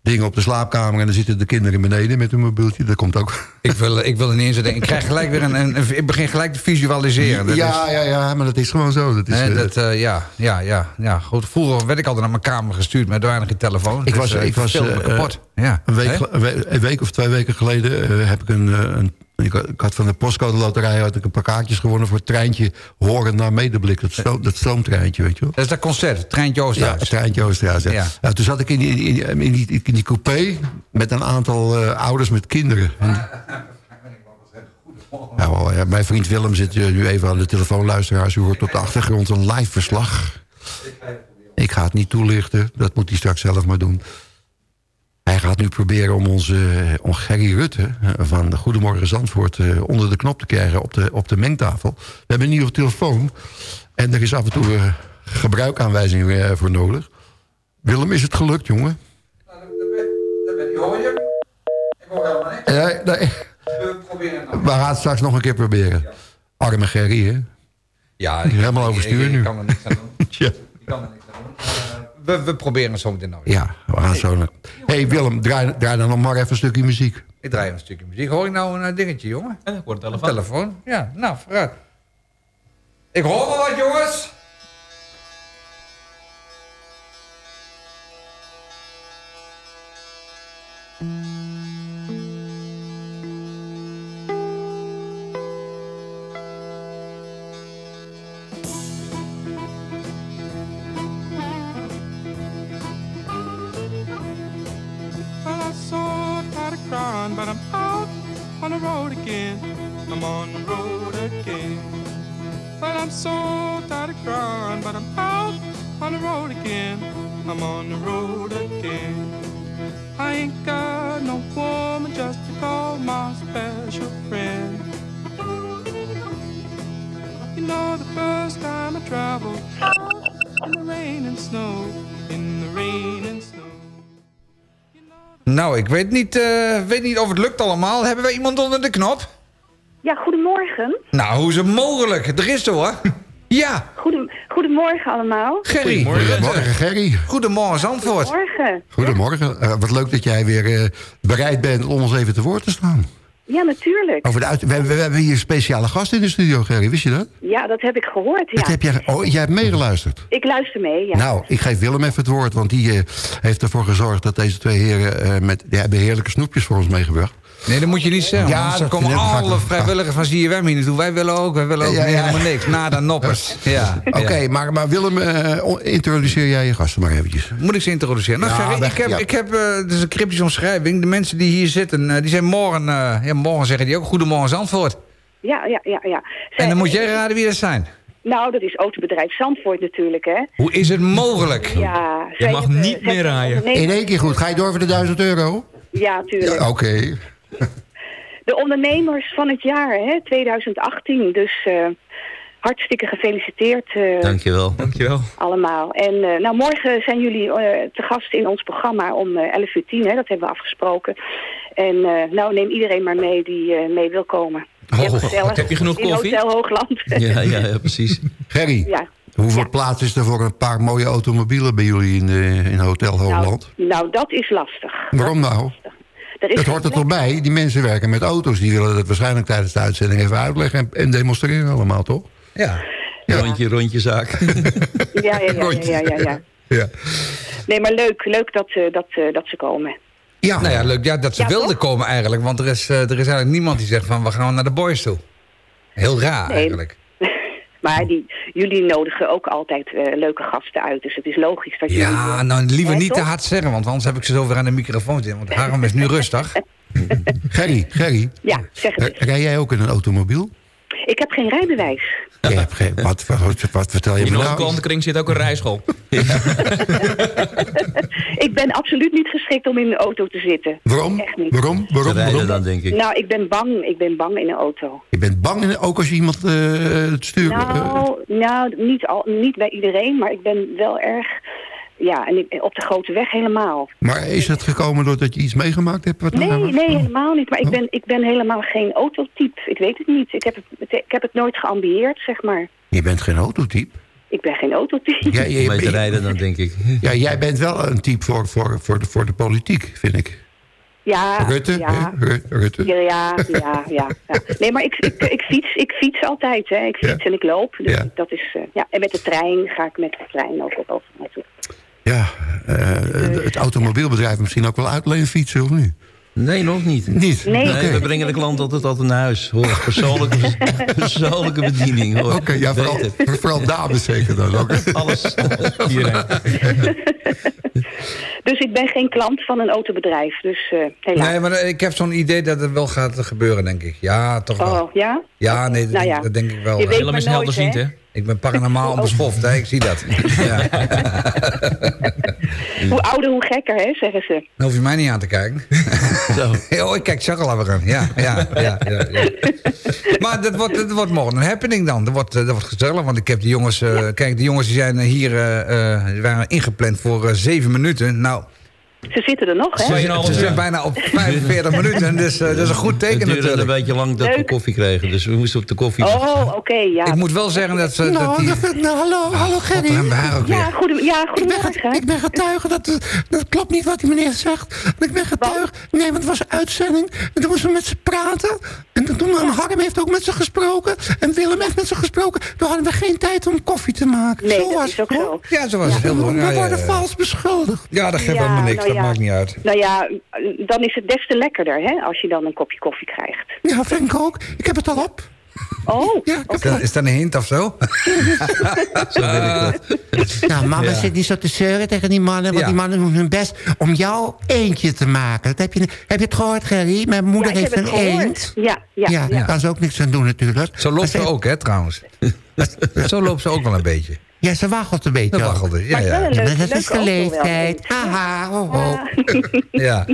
dingen op de slaapkamer... en dan zitten de kinderen beneden met hun mobieltje. Dat komt ook. Ik wil, ik wil er niet in zitten. Ik krijg gelijk weer een, een, een- Ik begin gelijk te visualiseren. Dat ja, is- ja, ja, maar dat is gewoon zo. Dat is, Hè, eh, dat, eh, ja, ja, ja, ja. Goed, vroeger werd ik altijd naar mijn kamer gestuurd met weinig geen telefoon. Ik Dus, was, eh, ik was kapot. Ja. een, week, een we- een week of twee weken geleden heb ik een, een ik, had- ik had van de postcode loterij had ik een paar kaartjes gewonnen voor het treintje Horen naar Medeblik. Dat, stoom, dat stoomtreintje, weet je wel. Dat is dat concert, Treintje Oosterhuis. Ja, treintje Oosterhuis. Ja. Ja. Nou, toen zat ik in die, in, in die, in die coupé met een aantal eh, ouders met kinderen. En- ja, wel, ja, mijn vriend Willem zit eh, nu even aan de telefoon. Luisteraars, u hoort op de achtergrond een live verslag. Ik ga het niet toelichten, dat moet hij straks zelf maar doen. Hij gaat nu proberen om onze eh, om Gerry Rutte eh, van Goedemorgen Zandvoort... eh, onder de knop te krijgen op de, op de mengtafel. We hebben een nieuwe telefoon en er is af en toe gebruikaanwijzing eh, voor nodig. Willem, is het gelukt, jongen? Hoor je? Ik hoor helemaal niks. Nee, nee. We proberen het nog. We gaan het straks nog een keer proberen. Arme Gerry, hè? Ja, is helemaal overstuur ik, ik, nu. Ik kan er niks aan doen. Ja. Ik kan er niks aan doen. Eh, we, we proberen het zo meteen nog. Ja, we gaan zo naar... hey, Willem, draai, draai dan nog maar even een stukje muziek. Ik draai een stukje muziek. Hoor ik nou een eh, dingetje, jongen? En ik hoor de Een telefoon. telefoon? Ja, nou, vooruit. Ik hoor wel wat, jongens. Nou, ik weet niet, eh, weet niet of het lukt allemaal. Hebben we iemand onder de knop? Ja, goedemorgen. Nou, hoe is het mogelijk? Er is er hoor. Ja, Goedem goedemorgen allemaal. Gerry. Goedemorgen, Gerry. Goedemorgen, Zandvoort. Goedemorgen. Goedemorgen. Eh, wat leuk dat jij weer eh, bereid bent om ons even te woord te staan. Ja, natuurlijk. Over de uit... we, we hebben hier een speciale gast in de studio, Gerry. Wist je dat? Ja, dat heb ik gehoord, ja. Dat heb jij... Oh, jij hebt meegeluisterd. Ik luister mee, ja. Nou, ik geef Willem even het woord, want die eh, heeft ervoor gezorgd dat deze twee heren... eh, met, die hebben heerlijke snoepjes voor ons meegebracht. Nee, dat moet je niet zeggen. Ja, er komen alle vrijwilligers van ZFM hier naartoe. Wij willen ook, wij willen ook Ja, ja, ja. helemaal niks. Nada noppers. Ja. Oké, maar, maar Willem, o- introduceer jij je gasten maar eventjes. Moet ik ze introduceren? Nou, Ja, Gerry, weg- ik heb, ja. ik heb is een cryptische omschrijving. De mensen die hier zitten, eh, die zijn morgen, eh, ja, morgen zeggen die ook Goedemorgen Zandvoort. Ja, ja, ja, ja. En dan moet jij raden wie dat zijn. Nou, dat is autobedrijf Zandvoort natuurlijk, hè? Hoe is het mogelijk? Ja. Je mag hebben- niet meer rijden. In één keer goed. Ga je door voor de 1000 euro? Ja, tuurlijk. Oké. De ondernemers van het jaar, hè, 2018. Dus eh, hartstikke gefeliciteerd eh, Dankjewel. Dankjewel. allemaal. En eh, nou, morgen zijn jullie eh, te gast in ons programma om eh 11 uur 10, hè, dat hebben we afgesproken. En eh, nou, neem iedereen maar mee die eh, mee wil komen. Oh, gezellig. heb je genoeg in koffie? Hotel Hoogland. Ja, ja, ja, precies. Gerry, Ja. hoeveel plaats is er voor een paar mooie automobielen bij jullie in, eh, in Hotel Hoogland? Nou, nou, dat is lastig. Waarom nou? Er is Dat hoort er toch bij? Die mensen werken met auto's. Die willen dat waarschijnlijk tijdens de uitzending even uitleggen en, en demonstreren allemaal, toch? Ja. Rondje, rondje zaak. Ja, ja, ja, ja, ja, ja. Ja. Nee, maar leuk, leuk dat, eh, dat, eh, dat ze komen. Ja. Nou ja, leuk ja, dat ze Ja, wilden toch? komen eigenlijk. Want er is, eh, er is eigenlijk niemand die zegt van we gaan naar de boys toe. Heel raar Nee. eigenlijk. Maar die, jullie nodigen ook altijd eh, leuke gasten uit. Dus het is logisch dat jullie... Ja, nou liever hè, niet te hard zeggen, want anders heb ik ze zo weer aan de microfoon zitten. Want Harm is nu rustig. Gerry, Gerry, Ja, zeg het rij jij ook in een automobiel? Ik heb geen rijbewijs. Je hebt geen, wat, wat, wat, vertel je In me onze nou? klantenkring zit ook een rijschool. Ik ben absoluut niet geschikt om in een auto te zitten. Waarom? Echt niet. Waarom? Waarom? Waarom? dan, denk ik. Nou, ik ben bang. Ik ben bang in een auto. Je bent bang, in- ook als je iemand eh, het stuurt. eh, Nou, nou niet, al, niet bij iedereen, maar ik ben wel erg... Ja, en op de grote weg helemaal. maar is het gekomen doordat je iets meegemaakt hebt? Wat Nee, nou- nee, helemaal niet. Maar ik Oh. ben, ik ben helemaal geen autotype. Ik weet het niet. Ik heb het, ik heb het nooit geambieerd, zeg maar. Je bent geen autotype. Ik ben geen autotype. Ja, je- Om mee te je- rijden dan, denk ik. ja, jij bent wel een type voor, voor, voor, de, voor de politiek, vind ik. Ja, Rutte, ja. hè? Rutte. Ja, ja, ja. Nee, maar ik, ik, ik, fiets, ik fiets altijd. Hè. Ik fiets en ik loop. Dus Ja. dat is, eh, ja. En met de trein ga ik met de trein ook op over naartoe. Ja, eh, het automobielbedrijf misschien ook wel uitleenfietsen, of niet? Nee, nog niet. Niet? Nee. We brengen de klant altijd altijd naar huis. Hoor, persoonlijke, persoonlijke bediening. Hoor. Oké, ja, vooral, vooral dames zeker dan ook. Alles. Dus ik ben geen klant van een autobedrijf. Dus eh helaas. Nee, maar eh, ik heb zo'n idee dat het wel gaat gebeuren, denk ik. Ja, toch wel. Oh, ja? Ja, nee, dat, Nou denk, ja. dat denk ik wel. Je weet Willem maar nooit, hè? hè? Ik ben paranormaal onbeschoft, hè? ik zie dat. Ja. Hoe ouder, hoe gekker, hè, zeggen ze. Dan hoef je mij niet aan te kijken. Zo. oh, ik kijk Charles alweer aan. Ja, ja, ja, ja, ja. Maar dat wordt, dat wordt morgen een happening dan. Dat wordt, dat wordt gezellig, want ik heb de jongens... eh, Kijk, de jongens die zijn hier... eh, eh, die waren ingepland voor zeven minuten. Nou, Ze zitten er nog, hè? Ze uur. zijn bijna op 45 minuten. Dus eh, dat is een goed Het teken duurde een natuurlijk. beetje lang dat we koffie kregen. Dus we moesten op de koffie... Oh, oké, ja. Ik moet wel zeggen dat ze... dat Nou, die, dat- nou, hallo, hallo Gerry. Ja, goede, ja, Ik ben, goedemorgen. ik ben getuige, dat, dat klopt niet wat die meneer zegt. Ik ben getuige, nee, want het was een uitzending. En toen moesten we met ze praten. En toen, toen Harm heeft ook met ze gesproken. En Willem heeft met ze gesproken. Toen hadden we geen tijd om koffie te maken. Nee, zo dat was is het, ook zo. hoor. Ja, zo was het heel We goed. Ja, ja, worden ja. vals beschuldigd. Ja, dat geeft Ja, helemaal niks. Nou dat ja. maakt niet uit. Nou ja, dan is het des te lekkerder, hè, als je dan een kopje koffie krijgt. Ja, vind ik ook. Ik heb het al op. Oh, Ja, Is dat, een hint of zo? Zo weet ik dat. Nou, mama Ja. zit niet zo te zeuren tegen die mannen. Want Ja. die mannen doen hun best om jou eentje te maken. Dat heb, je, heb je het gehoord, Gerry? Mijn moeder heeft een eend. Ja, ja, Ja, ja. daar kan ze ook niks aan doen natuurlijk. Zo loopt ze ook, hè, trouwens. Zo loopt ze ook wel een beetje. Ja, ze waggelt een beetje. Dat ook. waggelde. Ja, Maar ja. maar dat is de leeftijd. Haha, ho, ho. ja.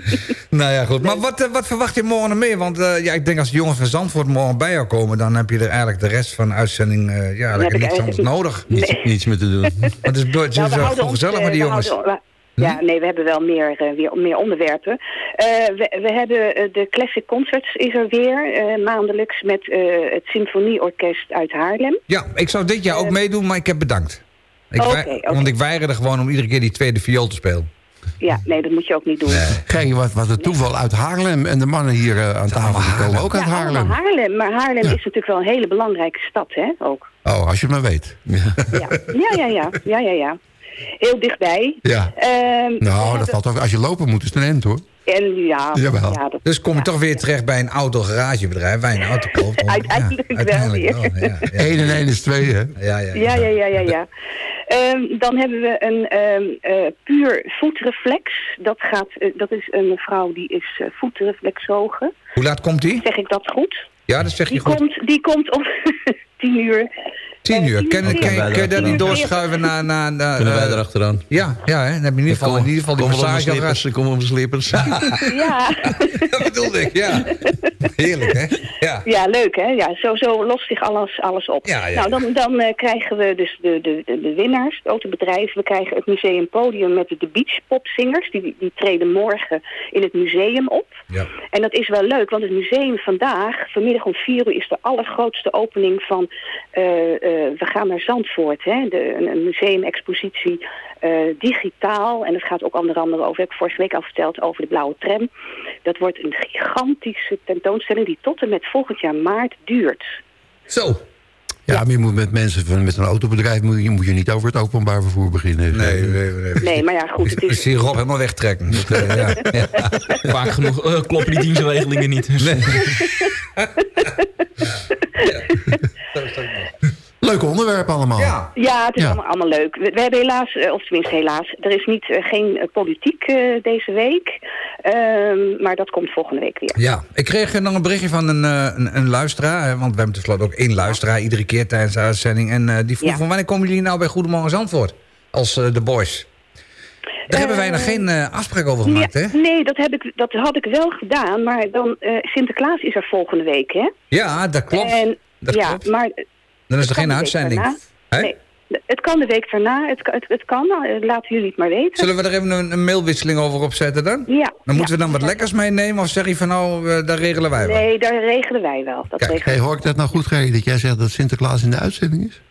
Nou ja, goed. Maar wat, eh, wat verwacht je morgen nog meer? Want eh, ja, ik denk als de jongens van Zandvoort morgen bij jou komen... dan heb je er eigenlijk de rest van de uitzending... eh, ja, niks anders nodig. Niets, niets meer te doen. Maar het is, het is Nou, houden ons, gezellig met die we jongens. houden- Ja, nee, we hebben wel meer, eh, weer, meer onderwerpen. Eh, we, we hebben eh, de Classic Concerts is er weer, eh, maandelijks met eh, het Symfonieorkest uit Haarlem. Ja, ik zou dit jaar ook meedoen, maar ik heb bedankt. Ik Oké, wei- oké. Want ik weigerde gewoon om iedere keer die tweede viool te spelen. Ja, nee, dat moet je ook niet doen. Gerry, wat, wat een toeval uit Haarlem. En de mannen hier aan tafel die komen ook uit ja, Haarlem. Haarlem. Maar Haarlem is natuurlijk wel een hele belangrijke stad, hè, ook. Oh, als je het maar weet. Ja, ja, ja, ja, ja, ja. Ja. heel dichtbij. Ja. Ehm, Nou, dat valt ook. Als je lopen moet, is het een end hoor. En ja, Jawel. ja dat, Dus kom je toch weer terecht bij een autogaragebedrijf... je een auto koopt. om- Uiteindelijk wel uiteindelijk weer. wel, ja, ja. 1 en 1 is 2, hè? Ja, ja, ja, ja, ja, ja. ja. Ehm, dan hebben we een ehm, eh, puur voetreflex. Dat, gaat, eh, dat is een mevrouw die is uh, voetreflexoge. Hoe laat komt die? Zeg ik dat goed? Ja, dat zeg je Die goed. komt, die komt om tien uur. Tien uur. Kun, je dat niet doorschuiven naar... naar, naar Kunnen wij eh, erachteraan? Ja, ja hè? dan heb je in ieder geval, in ieder geval die massage gehad. kom op mijn slippers. Ja. Dat bedoelde ik, ja. Heerlijk, hè? Ja. Ja, leuk hè? Ja, zo, zo lost zich alles, alles op. Ja, ja, nou, dan, dan eh, krijgen we dus de, de, de, de winnaars, het autobedrijf. We krijgen het museum Podium met de, de beachpopzingers. Die, die treden morgen in het museum op. Ja. En dat is wel leuk, want het museum vandaag, vanmiddag om vier uur, is de allergrootste opening van eh, We gaan naar Zandvoort. Hè? De, een, een museumexpositie eh, digitaal. En het gaat ook onder andere over, heb ik vorige week al verteld, over de blauwe tram. Dat wordt een gigantische tentoonstelling die tot en met volgend jaar maart duurt. Zo. Ja, maar je moet met mensen van met een autobedrijf moet je, moet je niet over het openbaar vervoer beginnen. Nee, nee, nee. Nee, maar ja, goed, het Ik is... zie Rob helemaal wegtrekken. Dat, eh, ja. Ja. Vaak genoeg eh, kloppen die dienstregelingen niet. Dus, Leuk onderwerp allemaal. Ja. Ja, het is Ja. Allemaal, allemaal leuk. We, we hebben helaas, eh, of tenminste helaas, er is niet, eh, geen eh, politiek eh, deze week. Ehm, maar dat komt volgende week weer. Ja, ik kreeg nog een berichtje van een, eh, een, een luisteraar. hè, Want we hebben tenslotte ook één luisteraar iedere keer tijdens de uitzending. En eh, die vroeg Ja. van wanneer komen jullie nou bij Goedemorgen Antwoord? Als eh, de boys. Daar hebben wij nog geen eh, afspraak over gemaakt, hè? Nee, dat, heb ik, dat had ik wel gedaan. Maar dan, eh, Sinterklaas is er volgende week, hè? Ja, dat klopt. En, dat ja, klopt. maar Dan is er geen uitzending. Nee, het kan de week daarna. Het, kan- het, het kan, eh, laten jullie het maar weten. Zullen we er even een, een mailwisseling over opzetten dan? Ja. Dan moeten ja. we dan wat lekkers meenemen? Of zeg je van nou, eh, daar regelen wij wel? Nee, daar regelen wij wel. Dat Kijk, regelen Hey, hoor ik dat nou goed, Gerry, dat jij zegt dat Sinterklaas in de uitzending is?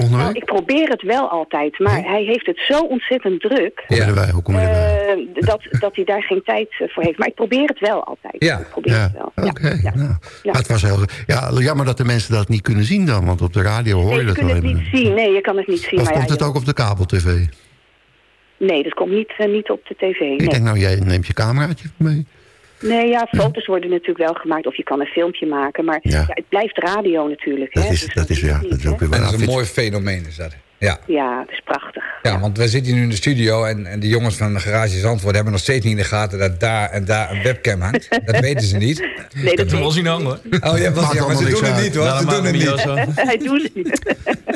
Nou, ik probeer het wel altijd, maar hij heeft het zo ontzettend druk... Je erbij? Hoe kom je eh, dat, dat hij daar geen tijd eh, voor heeft. Maar ik probeer het wel altijd. Ja. Ik probeer Ja, het wel. oké. Ja, ja. nou. Ja. Het was heel, ja, jammer dat de mensen dat niet kunnen zien dan, want op de radio hoor Nee, je je dat kunt wel het even. niet zien. Nee, je kan het niet zien. Of maar komt ja, het ook op de kabel-tv? Nee, dat komt niet, eh, niet op de tv. Ik Nee. denk nou, jij neemt je cameraatje mee. Nee, ja, foto's worden natuurlijk wel gemaakt. Of je kan een filmpje maken. Maar Ja. ja. het blijft radio natuurlijk. Dat hè, is, dus dat is, ja, niet, dat is ook weer En wel dat is een mooi fenomeen is dat. Ja. Ja, het is prachtig. Ja, want we zitten nu in de studio en, en de jongens van de Garage Zandvoort hebben nog steeds niet in de gaten dat daar en daar een webcam hangt. Dat weten ze niet. Nee, dat wel zien hangen hoor. Oh ja, maar ze doen het niet hoor. Ze doen het niet. niet. Hij doet het niet.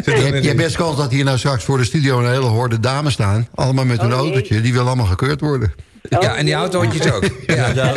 Je, niet. best kans dat hier nou straks voor de studio een hele horde dames staan. Allemaal met een Oh, nee. autootje. Die willen allemaal gekeurd worden. Ja, en die autootjes ook. Ja. Ja.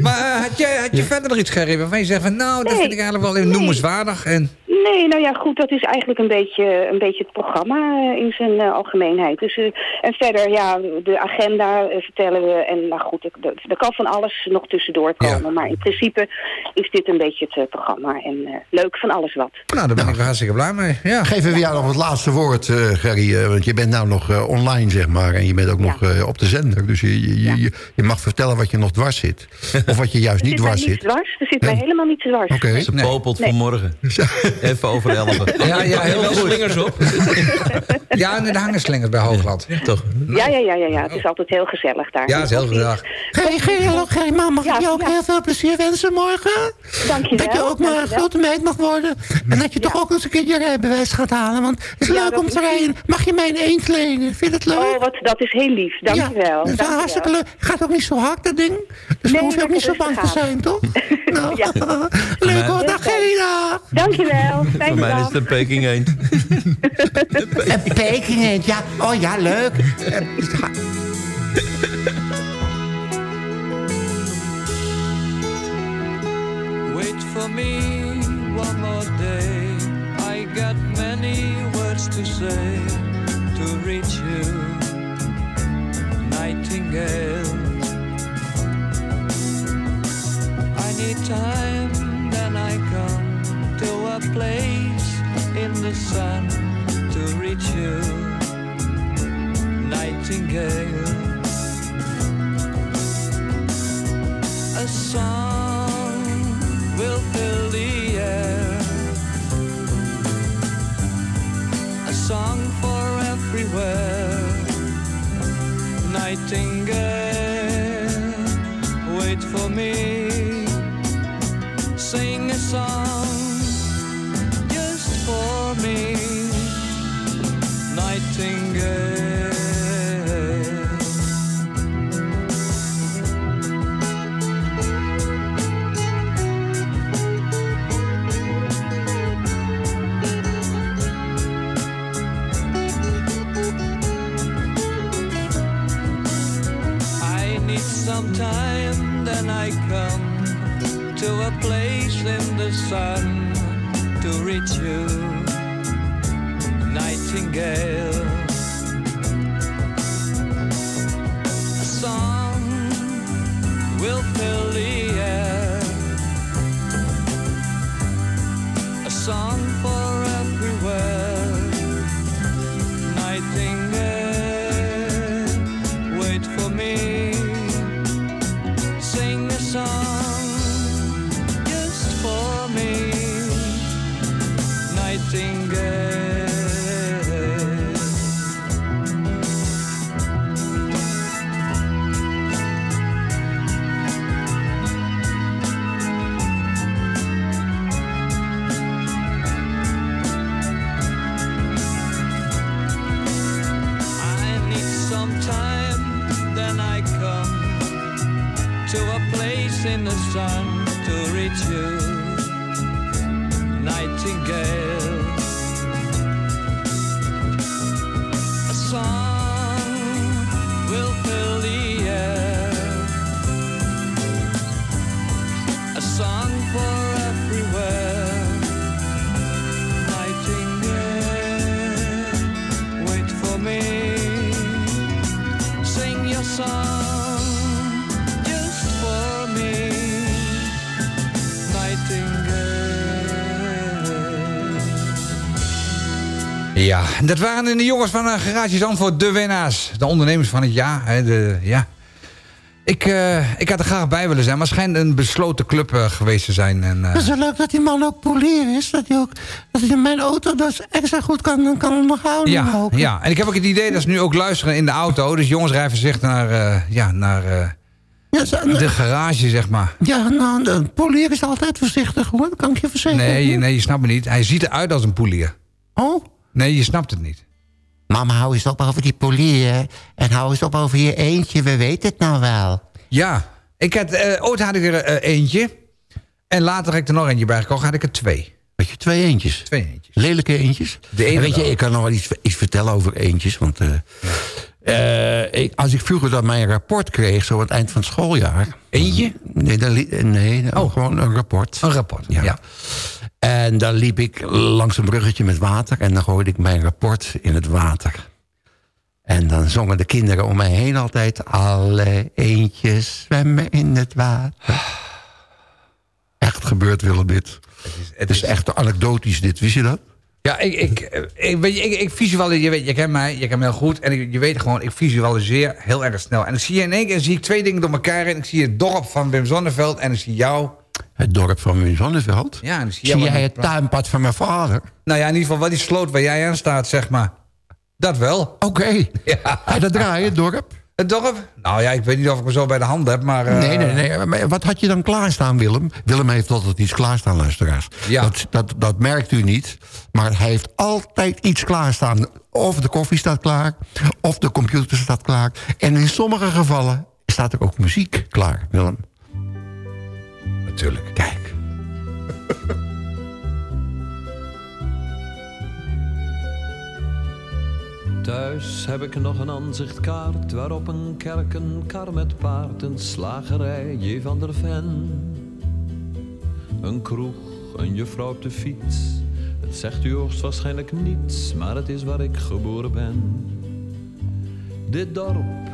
Maar eh, had, je, had je verder nog iets, Gerry, waarvan je zegt van nou, dat Nee. vind ik eigenlijk wel even Nee. noemenswaardig. En, Nee, nou ja, goed, dat is eigenlijk een beetje, een beetje het programma eh, in zijn eh, algemeenheid. Dus, eh, en verder, ja, de agenda vertellen we. En nou goed, er, kan van alles nog tussendoor komen. Ja. Maar in principe is dit een beetje het programma. En eh, leuk van alles wat. nou, daar ben ik wel hartstikke blij mee. Ja. Geven we jou nog het laatste woord, eh, Gerry. eh, want je bent nou nog eh, online, zeg maar. En je bent ook Ja. nog eh, op de zender. Dus je, je, je, je, je mag vertellen wat je nog dwars zit. Of wat je juist Er niet zit mij dwars niet zit. dwars. Er zit mij helemaal niet dwars. Oké. Ze popelt Nee. vanmorgen. Even over. Ja, ja, heel Wel goed. slingers op. Ja, en de hangerslingers bij Hoogland. Toch? Ja, ja, ja, ja, ja. Het is altijd heel gezellig daar. Ja, is heel gezellig. Mam, mag Ja, ik je ook ja. heel veel plezier wensen morgen? Dankjewel. Dat je ook maar een grote meid mag worden. En dat je toch ook eens een keer je rijbewijs gaat halen. Want het is Ja, leuk om te rijden. Mag je mij een eend lenen? Vind je het leuk? Oh, wat, dat is heel lief. Dankjewel. Ja, dat is hartstikke leuk. Gaat ook niet zo hard, dat ding. Dus Nee, dan hoef je ook niet zo lekker bang te zijn, toch? nou, Ja. leuk hoor. Dag Gerry, dag. Dankjewel. Voor mij is het een Peking eend. Een Peking eend, ja. Oh ja, leuk. sing dat waren de jongens van uh, Garage Zandvoort, de winnaars. De ondernemers van het jaar. Hè, de, ja. ik, eh, ik had er graag bij willen zijn, maar het schijnt een besloten club eh, geweest te zijn. En, eh, Het is zo leuk dat die man ook polier is. Dat hij, ook, dat hij mijn auto dus extra goed kan, kan onderhouden. ja, ja, en ik heb ook het idee dat ze nu ook luisteren in de auto. Dus jongens rijden zich naar, eh, ja, naar eh, de garage, zeg maar. Ja, nou, de polier is altijd voorzichtig hoor. Dat kan ik je verzekeren. Nee, nee, je snapt me niet. Hij ziet eruit als een polier. Oh? Nee, je snapt het niet. Mama, hou eens op over die polier. En hou eens op over je eentje. We weten het nou wel. Ja, ik had, eh, ooit had ik er eh, eentje. En later heb ik er nog eentje bij gekocht. Had ik er twee. Weet je, twee eentjes. Twee eentjes. Lelijke eentjes. De ene En weet je, ik kan nog wel iets, iets vertellen over eentjes. Want eh, ik, als ik vroeger dan mijn rapport kreeg, zo aan het eind van het schooljaar. Eentje? Nee, dan, nee dan gewoon een rapport. Een rapport, ja. En dan liep ik langs een bruggetje met water. En dan gooide ik mijn rapport in het water. En dan zongen de kinderen om mij heen altijd... Alle eentjes zwemmen in het water. Echt gebeurd, Willem, dit. Het is, echt anekdotisch, dit. Wist je dat? Ja, ik, ik, ik, weet je, ik, ik visualiseer, je weet, je kent mij, je kent mij heel goed. En ik, je weet gewoon, ik visualiseer heel erg snel. En dan zie je in één keer zie ik twee dingen door elkaar heen. Ik zie het dorp van Wim Zonneveld en ik zie jou. Het dorp van Wim Zonneveld? Ja, en zie, jij het tuinpad van mijn vader? Nou ja, in ieder geval wel die sloot waar jij aan staat, zeg maar. Dat wel. Oké. Ja. Je dat draaien, het dorp? Het dorp? Nou ja, ik weet niet of ik me zo bij de hand heb, maar... eh, Nee, nee, nee. Maar wat had je dan klaarstaan, Willem? Willem heeft altijd iets klaarstaan, luisteraars. Ja. Dat, dat, dat merkt u niet. Maar hij heeft altijd iets klaarstaan. Of de koffie staat klaar, of de computer staat klaar. En in sommige gevallen staat er ook muziek klaar, Willem. Natuurlijk. Kijk. Thuis heb ik nog een aanzichtkaart waarop een kerk, een kar met paard, een slagerij, J. van der Ven. Een kroeg, een juffrouw op de fiets. Het zegt u hoogstwaarschijnlijk niets, maar het is waar ik geboren ben. Dit dorp,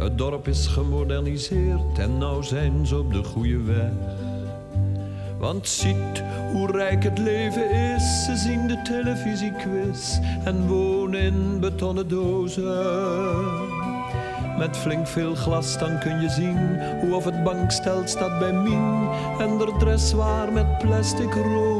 Het dorp is gemoderniseerd en nou zijn ze op de goede weg. Want ziet hoe rijk het leven is. Ze zien de televisiequiz en wonen in betonnen dozen. Met flink veel glas dan kun je zien hoe of het bankstel staat bij Mien en de dressoir met plastic rozen.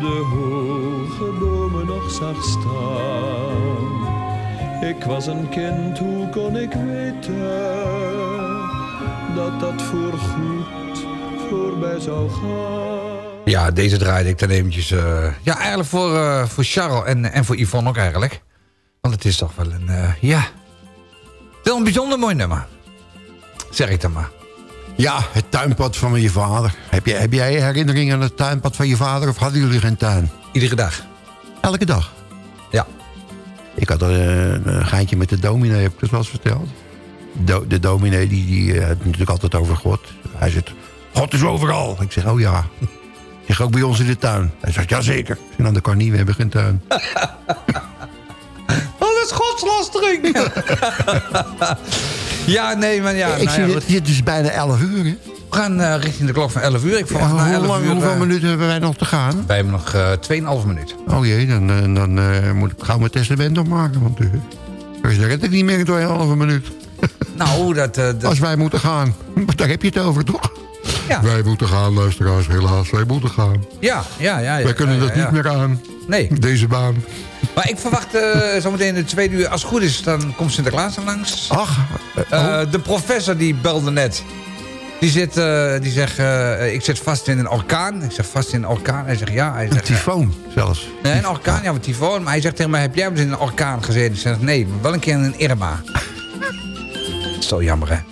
de hoge bomen nog zag staan. Ik was een kind, hoe kon ik weten dat dat voorgoed voorbij zou gaan? Ja, deze draaide ik dan eventjes... eh, ja, eigenlijk voor, eh, voor Charles en, en voor Yvonne ook eigenlijk. Want het is toch wel een... eh, ja, wel een bijzonder mooi nummer. Zeg ik dan maar. Ja, het tuinpad van je vader. Heb jij, heb jij herinneringen aan het tuinpad van je vader of hadden jullie geen tuin? Iedere dag. Elke dag? Ja. Ik had er eh, een geintje met de dominee, heb ik het wel eens verteld. Do- de dominee die, die eh, heeft het natuurlijk altijd over God. Hij zegt, God is overal. Ik zeg, oh ja. Ik zeg, ook bij ons in de tuin. Hij zegt, jazeker. Ik zeg, nou, dat kan niet, we hebben geen tuin. Dat is godslastering! ja, nee, maar ja... ik nou zie ja, het, het is bijna 11 uur, hè? We gaan eh, richting de klok van 11 uur. Ik Ja, hoe 11 lang, uur... hoeveel eh, minuten hebben wij nog te gaan? Wij hebben nog eh 2,5 minuten. Oh jee, dan, eh, dan moet ik gauw mijn testament opmaken. Want uh, dan red ik niet meer in 2,5 minuut. Nou, dat, dat... Als wij moeten gaan. Daar heb je het over, toch? Ja. Wij moeten gaan, luisteraars, helaas. Wij moeten gaan. Ja, ja, ja. ja wij kunnen dat niet meer aan. Nee. Deze baan. Maar ik verwacht eh, zometeen in de tweede uur... Als het goed is, dan komt Sinterklaas er langs. Ach. Eh, De professor die belde net. Die, zit, eh, die zegt, ik zit vast in een orkaan. Ik zeg, vast in een orkaan? Hij zegt, ja. Hij zegt, Een tyfoon zelfs. Nee, een orkaan, ja, een tyfoon. Maar hij zegt tegen mij, heb jij eens in een orkaan gezeten? Ik zeg, nee, wel een keer in een Irma. Zo jammer, hè?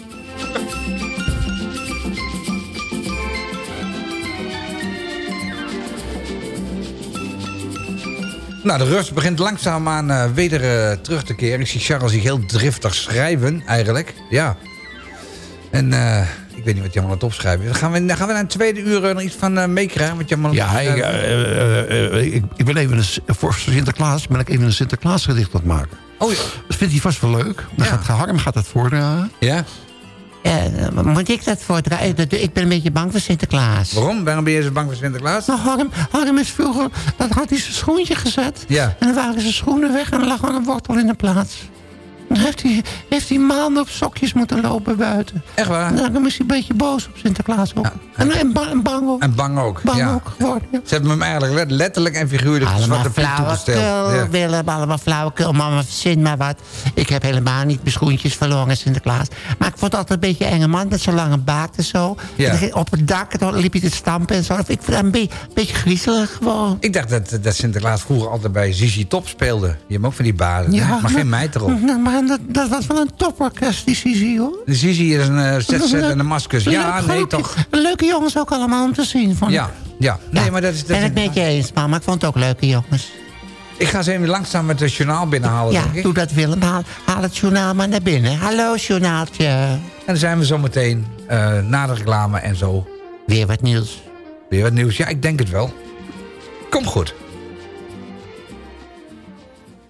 Nou, de rust begint langzaamaan uh, weder uh, terug te keren. Ik zie Charles zich heel driftig schrijven, eigenlijk. Ja. En uh, ik weet niet wat hij allemaal aan het opschrijven is. Gaan we, gaan we naar een tweede uur nog iets van meekrijgen? Wat allemaal ja, ik, ik, ik, ben even een, voor Sinterklaas ben ik even een Sinterklaasgedicht aan het maken. Oh ja. Dat vindt hij vast wel leuk. Dan ja. gaat Harm gaat dat voordragen. Ja. Ja, moet ik dat voordragen? Ik ben een beetje bang voor Sinterklaas. Waarom? Waarom ben je zo bang voor Sinterklaas? Nou, Harm, Harm is vroeger... Dan had hij zijn schoentje gezet. Ja. En dan waren zijn schoenen weg en dan lag er een wortel in de plaats. Dan heeft hij, heeft hij maanden op sokjes moeten lopen buiten. Echt waar? En dan is hij een beetje boos op Sinterklaas ook. Ja. En, en, ba en, bang ook. En bang ook, bang ja. ook geworden. Ja. Ze hebben hem eigenlijk letterlijk en figuurlijk allemaal zwarte piet toegesteld. Ja. Willem, allemaal flauwekul. Mama, verzin maar wat. Ik heb helemaal niet mijn schoentjes verloren, Sinterklaas. Maar ik vond het altijd een beetje enge man met zo'n lange baard en zo. En op het dak dan liep hij te stampen en zo. Ik vond het een beetje, beetje griezelig gewoon. Ik dacht dat, dat Sinterklaas vroeger altijd bij Zizi Top speelde. Je hebt ook van die baden. Maar, geen meid erop. Nou, maar dat, dat was wel een toporkest, die Zizi, hoor. De Zizi is een uh, ZZ en een. Ja, nee, toch. Leuke jongens ook allemaal om te zien. Vond ja, ja. Nee, maar dat is... Dat ben ik met je eens, mama. Ik vond het ook leuke jongens. Ik ga ze even langzaam met het journaal binnenhalen, ja, doe dat Willem. Haal, haal het journaal maar naar binnen. Hallo, journaaltje. En dan zijn we zometeen uh, na de reclame en zo. Weer wat nieuws. Weer wat nieuws. Ja, ik denk het wel. Komt goed.